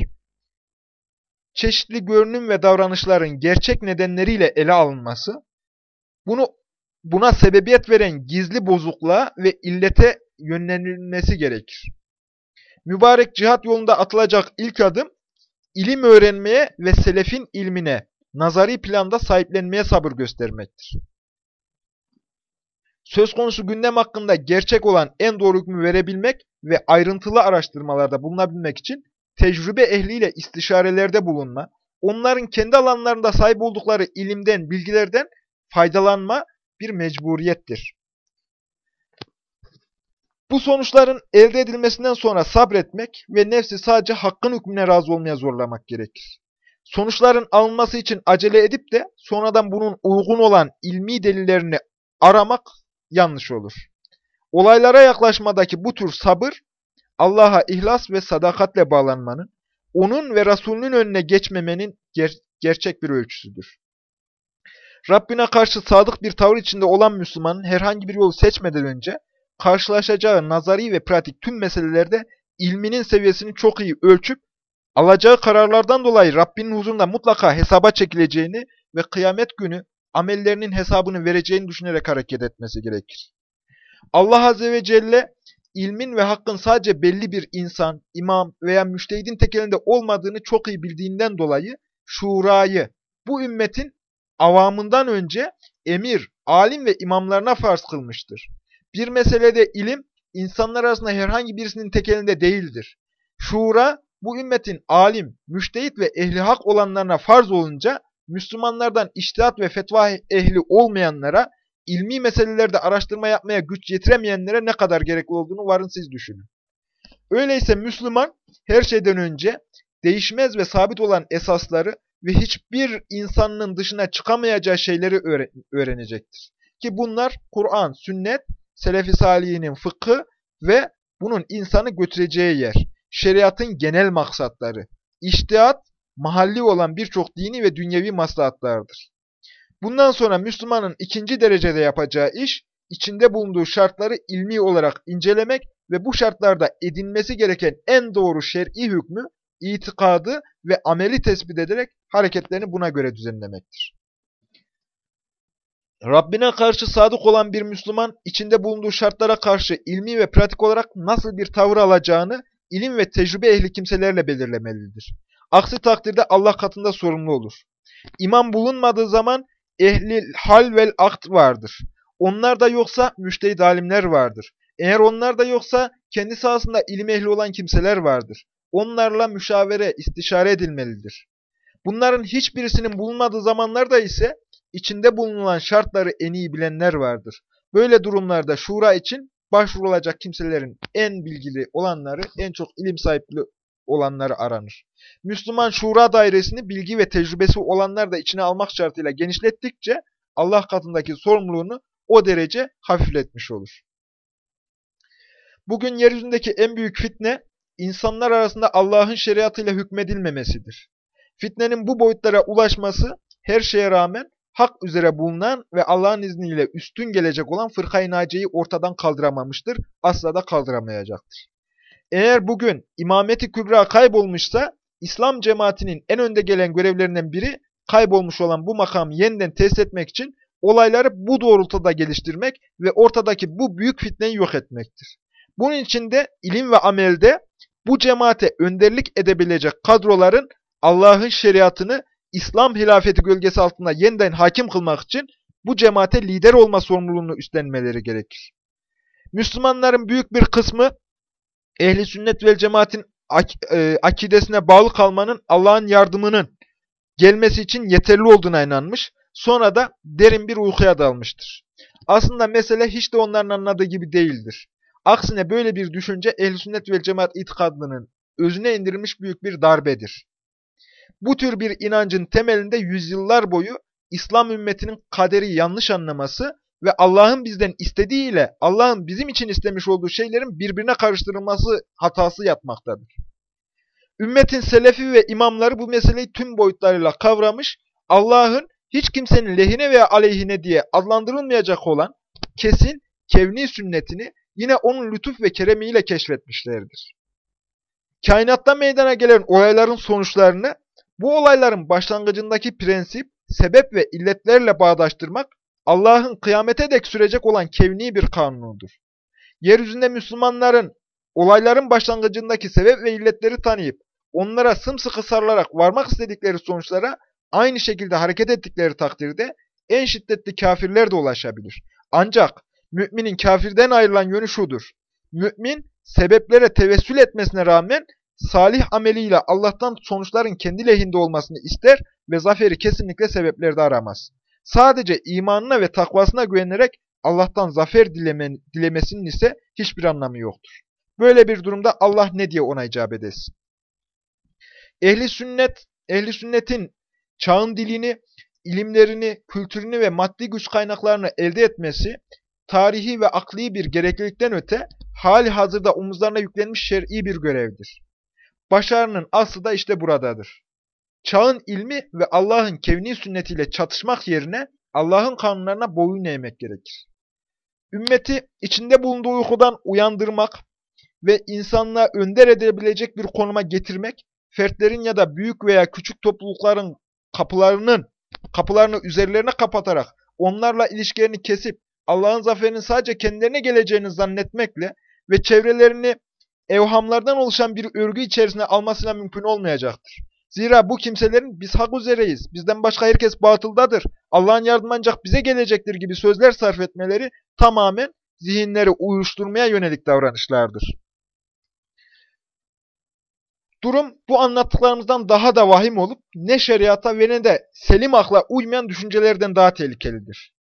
çeşitli görünüm ve davranışların gerçek nedenleriyle ele alınması, bunu buna sebebiyet veren gizli bozukluğa ve illete yönlenilmesi gerekir. Mübarek cihat yolunda atılacak ilk adım, ilim öğrenmeye ve selefin ilmine, nazari planda sahiplenmeye sabır göstermektir. Söz konusu gündem hakkında gerçek olan en doğru hükmü verebilmek ve ayrıntılı araştırmalarda bulunabilmek için tecrübe ehliyle istişarelerde bulunma, onların kendi alanlarında sahip oldukları ilimden, bilgilerden faydalanma bir mecburiyettir. Bu sonuçların elde edilmesinden sonra sabretmek ve nefsi sadece hakkın hükmüne razı olmaya zorlamak gerekir. Sonuçların alınması için acele edip de sonradan bunun uygun olan ilmi delillerini aramak yanlış olur. Olaylara yaklaşmadaki bu tür sabır, Allah'a ihlas ve sadakatle bağlanmanın, onun ve Resulünün önüne geçmemenin ger gerçek bir ölçüsüdür. Rabbine karşı sadık bir tavır içinde olan Müslümanın herhangi bir yolu seçmeden önce karşılaşacağı nazari ve pratik tüm meselelerde ilminin seviyesini çok iyi ölçüp alacağı kararlardan dolayı Rabbinin huzurunda mutlaka hesaba çekileceğini ve kıyamet günü amellerinin hesabını vereceğini düşünerek hareket etmesi gerekir. Allah Azze ve Celle ilmin ve hakkın sadece belli bir insan, imam veya müştehidin tekelinde olmadığını çok iyi bildiğinden dolayı şurayı, bu ümmetin avamından önce emir, alim ve imamlarına farz kılmıştır. Bir meselede ilim, insanlar arasında herhangi birisinin tekelinde değildir. Şura, bu ümmetin alim, müştehit ve ehli hak olanlarına farz olunca, Müslümanlardan iştihat ve fetva ehli olmayanlara, ilmi meselelerde araştırma yapmaya güç yetiremeyenlere ne kadar gerekli olduğunu varın siz düşünün. Öyleyse Müslüman her şeyden önce değişmez ve sabit olan esasları ve hiçbir insanın dışına çıkamayacağı şeyleri öğrenecektir. Ki bunlar Kur'an, sünnet, Selefi Salihinin fıkhı ve bunun insanı götüreceği yer. Şeriatın genel maksatları, iştihat, mahalli olan birçok dini ve dünyevi maslahatlardır. Bundan sonra Müslümanın ikinci derecede yapacağı iş, içinde bulunduğu şartları ilmi olarak incelemek ve bu şartlarda edinmesi gereken en doğru şer'i hükmü, itikadı ve ameli tespit ederek hareketlerini buna göre düzenlemektir. Rabbine karşı sadık olan bir Müslüman, içinde bulunduğu şartlara karşı ilmi ve pratik olarak nasıl bir tavır alacağını ilim ve tecrübe ehli kimselerle belirlemelidir. Aksi takdirde Allah katında sorumlu olur. İmam bulunmadığı zaman ehli hal vel akt vardır. Onlar da yoksa müştehid alimler vardır. Eğer onlar da yoksa kendi sahasında ilim ehli olan kimseler vardır. Onlarla müşavere, istişare edilmelidir. Bunların hiçbirisinin bulunmadığı zamanlarda ise içinde bulunan şartları en iyi bilenler vardır. Böyle durumlarda şura için başvurulacak kimselerin en bilgili olanları, en çok ilim sahibi olanları aranır. Müslüman şura dairesini bilgi ve tecrübesi olanlar da içine almak şartıyla genişlettikçe Allah katındaki sorumluluğunu o derece hafifletmiş olur. Bugün yeryüzündeki en büyük fitne, insanlar arasında Allah'ın şeriatıyla hükmedilmemesidir. Fitnenin bu boyutlara ulaşması, her şeye rağmen hak üzere bulunan ve Allah'ın izniyle üstün gelecek olan fırkayı naciyeyi ortadan kaldıramamıştır, asla da kaldıramayacaktır. Eğer bugün imameti kübra kaybolmuşsa, İslam cemaatinin en önde gelen görevlerinden biri, kaybolmuş olan bu makamı yeniden test etmek için olayları bu doğrultuda geliştirmek ve ortadaki bu büyük fitneyi yok etmektir. Bunun için de ilim ve amelde bu cemaate önderlik edebilecek kadroların Allah'ın şeriatını İslam hilafeti gölgesi altında yeniden hakim kılmak için bu cemaate lider olma sorumluluğunu üstlenmeleri gerekir. Müslümanların büyük bir kısmı ehli sünnet vel cemaatin ak e, akidesine bağlı kalmanın Allah'ın yardımının gelmesi için yeterli olduğuna inanmış. Sonra da derin bir uykuya dalmıştır. Aslında mesele hiç de onların anladığı gibi değildir. Aksine böyle bir düşünce ehl sünnet vel cemaat itikadının özüne indirilmiş büyük bir darbedir. Bu tür bir inancın temelinde yüzyıllar boyu İslam ümmetinin kaderi yanlış anlaması ve Allah'ın bizden istediği ile Allah'ın bizim için istemiş olduğu şeylerin birbirine karıştırılması hatası yatmaktadır. Ümmetin selefi ve imamları bu meseleyi tüm boyutlarıyla kavramış, Allah'ın hiç kimsenin lehine veya aleyhine diye adlandırılmayacak olan kesin kevni sünnetini yine onun lütuf ve keremiyle keşfetmişlerdir. Kainatta meydana gelen olayların sonuçlarını bu olayların başlangıcındaki prensip, sebep ve illetlerle bağdaştırmak Allah'ın kıyamete dek sürecek olan kevni bir kanunudur. Yeryüzünde Müslümanların olayların başlangıcındaki sebep ve illetleri tanıyıp onlara sımsıkı sarılarak varmak istedikleri sonuçlara aynı şekilde hareket ettikleri takdirde en şiddetli kafirler de ulaşabilir. Ancak müminin kafirden ayrılan yönü şudur. Mümin sebeplere tevessül etmesine rağmen salih ameliyle Allah'tan sonuçların kendi lehinde olmasını ister ve zaferi kesinlikle sebeplerde aramaz. Sadece imanına ve takvasına güvenerek Allah'tan zafer dileme, dilemesinin ise hiçbir anlamı yoktur. Böyle bir durumda Allah ne diye ona icabet etsin? Ehli sünnet, ehli sünnetin çağın dilini, ilimlerini, kültürünü ve maddi güç kaynaklarını elde etmesi, tarihi ve akli bir gereklilikten öte, hali hazırda omuzlarına yüklenmiş şer'i bir görevdir. Başarının aslı da işte buradadır. Çağın ilmi ve Allah'ın kevni sünnetiyle çatışmak yerine Allah'ın kanunlarına boyun eğmek gerekir. Ümmeti içinde bulunduğu uykudan uyandırmak ve insanlığa önder edebilecek bir konuma getirmek, fertlerin ya da büyük veya küçük toplulukların kapılarının kapılarını üzerlerine kapatarak onlarla ilişkilerini kesip Allah'ın zaferinin sadece kendilerine geleceğini zannetmekle ve çevrelerini evhamlardan oluşan bir örgü içerisine almasına mümkün olmayacaktır. Zira bu kimselerin biz hak üzereyiz, bizden başka herkes batıldadır, Allah'ın yardımı ancak bize gelecektir gibi sözler sarf etmeleri tamamen zihinleri uyuşturmaya yönelik davranışlardır. Durum bu anlattıklarımızdan daha da vahim olup ne şeriata ve ne de selim akla uymayan düşüncelerden daha tehlikelidir.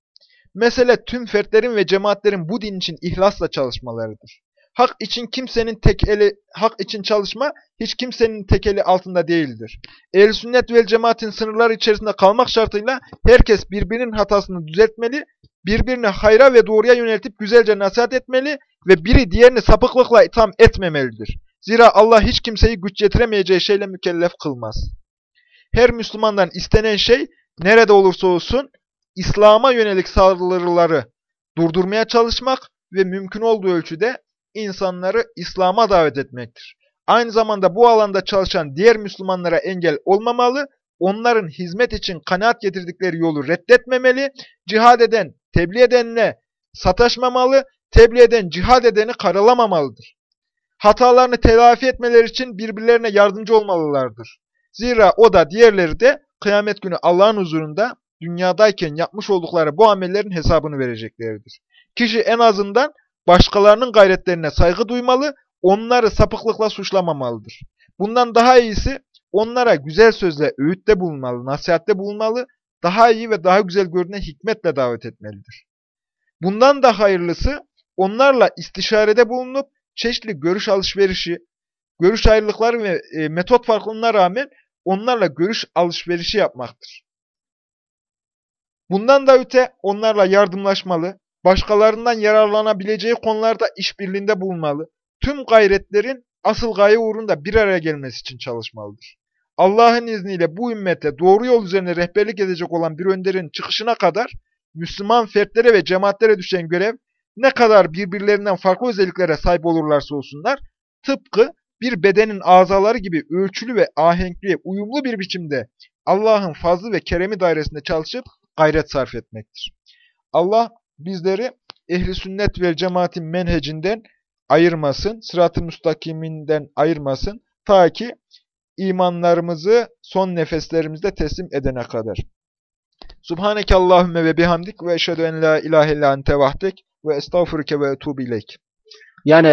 Mesele tüm fertlerin ve cemaatlerin bu din için ihlasla çalışmalarıdır. Hak için kimsenin tek eli, hak için çalışma hiç kimsenin tek eli altında değildir. Ehl sünnet ve cemaatin sınırları içerisinde kalmak şartıyla herkes birbirinin hatasını düzeltmeli, birbirini hayra ve doğruya yöneltip güzelce nasihat etmeli ve biri diğerini sapıklıkla itham etmemelidir. Zira Allah hiç kimseyi güç getiremeyeceği şeyle mükellef kılmaz. Her Müslümandan istenen şey nerede olursa olsun İslam'a yönelik saldırıları durdurmaya çalışmak ve mümkün olduğu ölçüde insanları İslam'a davet etmektir. Aynı zamanda bu alanda çalışan diğer Müslümanlara engel olmamalı, onların hizmet için kanaat getirdikleri yolu reddetmemeli, cihad eden, tebliğ edenle sataşmamalı, tebliğ eden cihad edeni karalamamalıdır. Hatalarını telafi etmeleri için birbirlerine yardımcı olmalılardır. Zira o da diğerleri de kıyamet günü Allah'ın huzurunda dünyadayken yapmış oldukları bu amellerin hesabını vereceklerdir. Kişi en azından başkalarının gayretlerine saygı duymalı, onları sapıklıkla suçlamamalıdır. Bundan daha iyisi onlara güzel sözle öğütte bulunmalı, nasihatte bulunmalı, daha iyi ve daha güzel görünen hikmetle davet etmelidir. Bundan da hayırlısı onlarla istişarede bulunup çeşitli görüş alışverişi, görüş ayrılıkları ve e, metot farklılığına rağmen onlarla görüş alışverişi yapmaktır. Bundan da öte onlarla yardımlaşmalı, başkalarından yararlanabileceği konularda işbirliğinde bulunmalı. Tüm gayretlerin asıl gaye uğrunda bir araya gelmesi için çalışmalıdır. Allah'ın izniyle bu ümmete doğru yol üzerine rehberlik edecek olan bir önderin çıkışına kadar Müslüman fertlere ve cemaatlere düşen görev ne kadar birbirlerinden farklı özelliklere sahip olurlarsa olsunlar, tıpkı bir bedenin azaları gibi ölçülü ve ahenkli, uyumlu bir biçimde Allah'ın fazlı ve keremi dairesinde çalışıp gayret sarf etmektir. Allah bizleri ehli sünnet ve cemaatin menhecinden ayırmasın, sırat-ı müstakiminden ayırmasın, ta ki imanlarımızı son nefeslerimizde teslim edene kadar. Subhaneke Allahümme ve bihamdik ve eşhedü en la ilahe illa ente vahdek ve estağfurüke ve etubu ileyk. Yani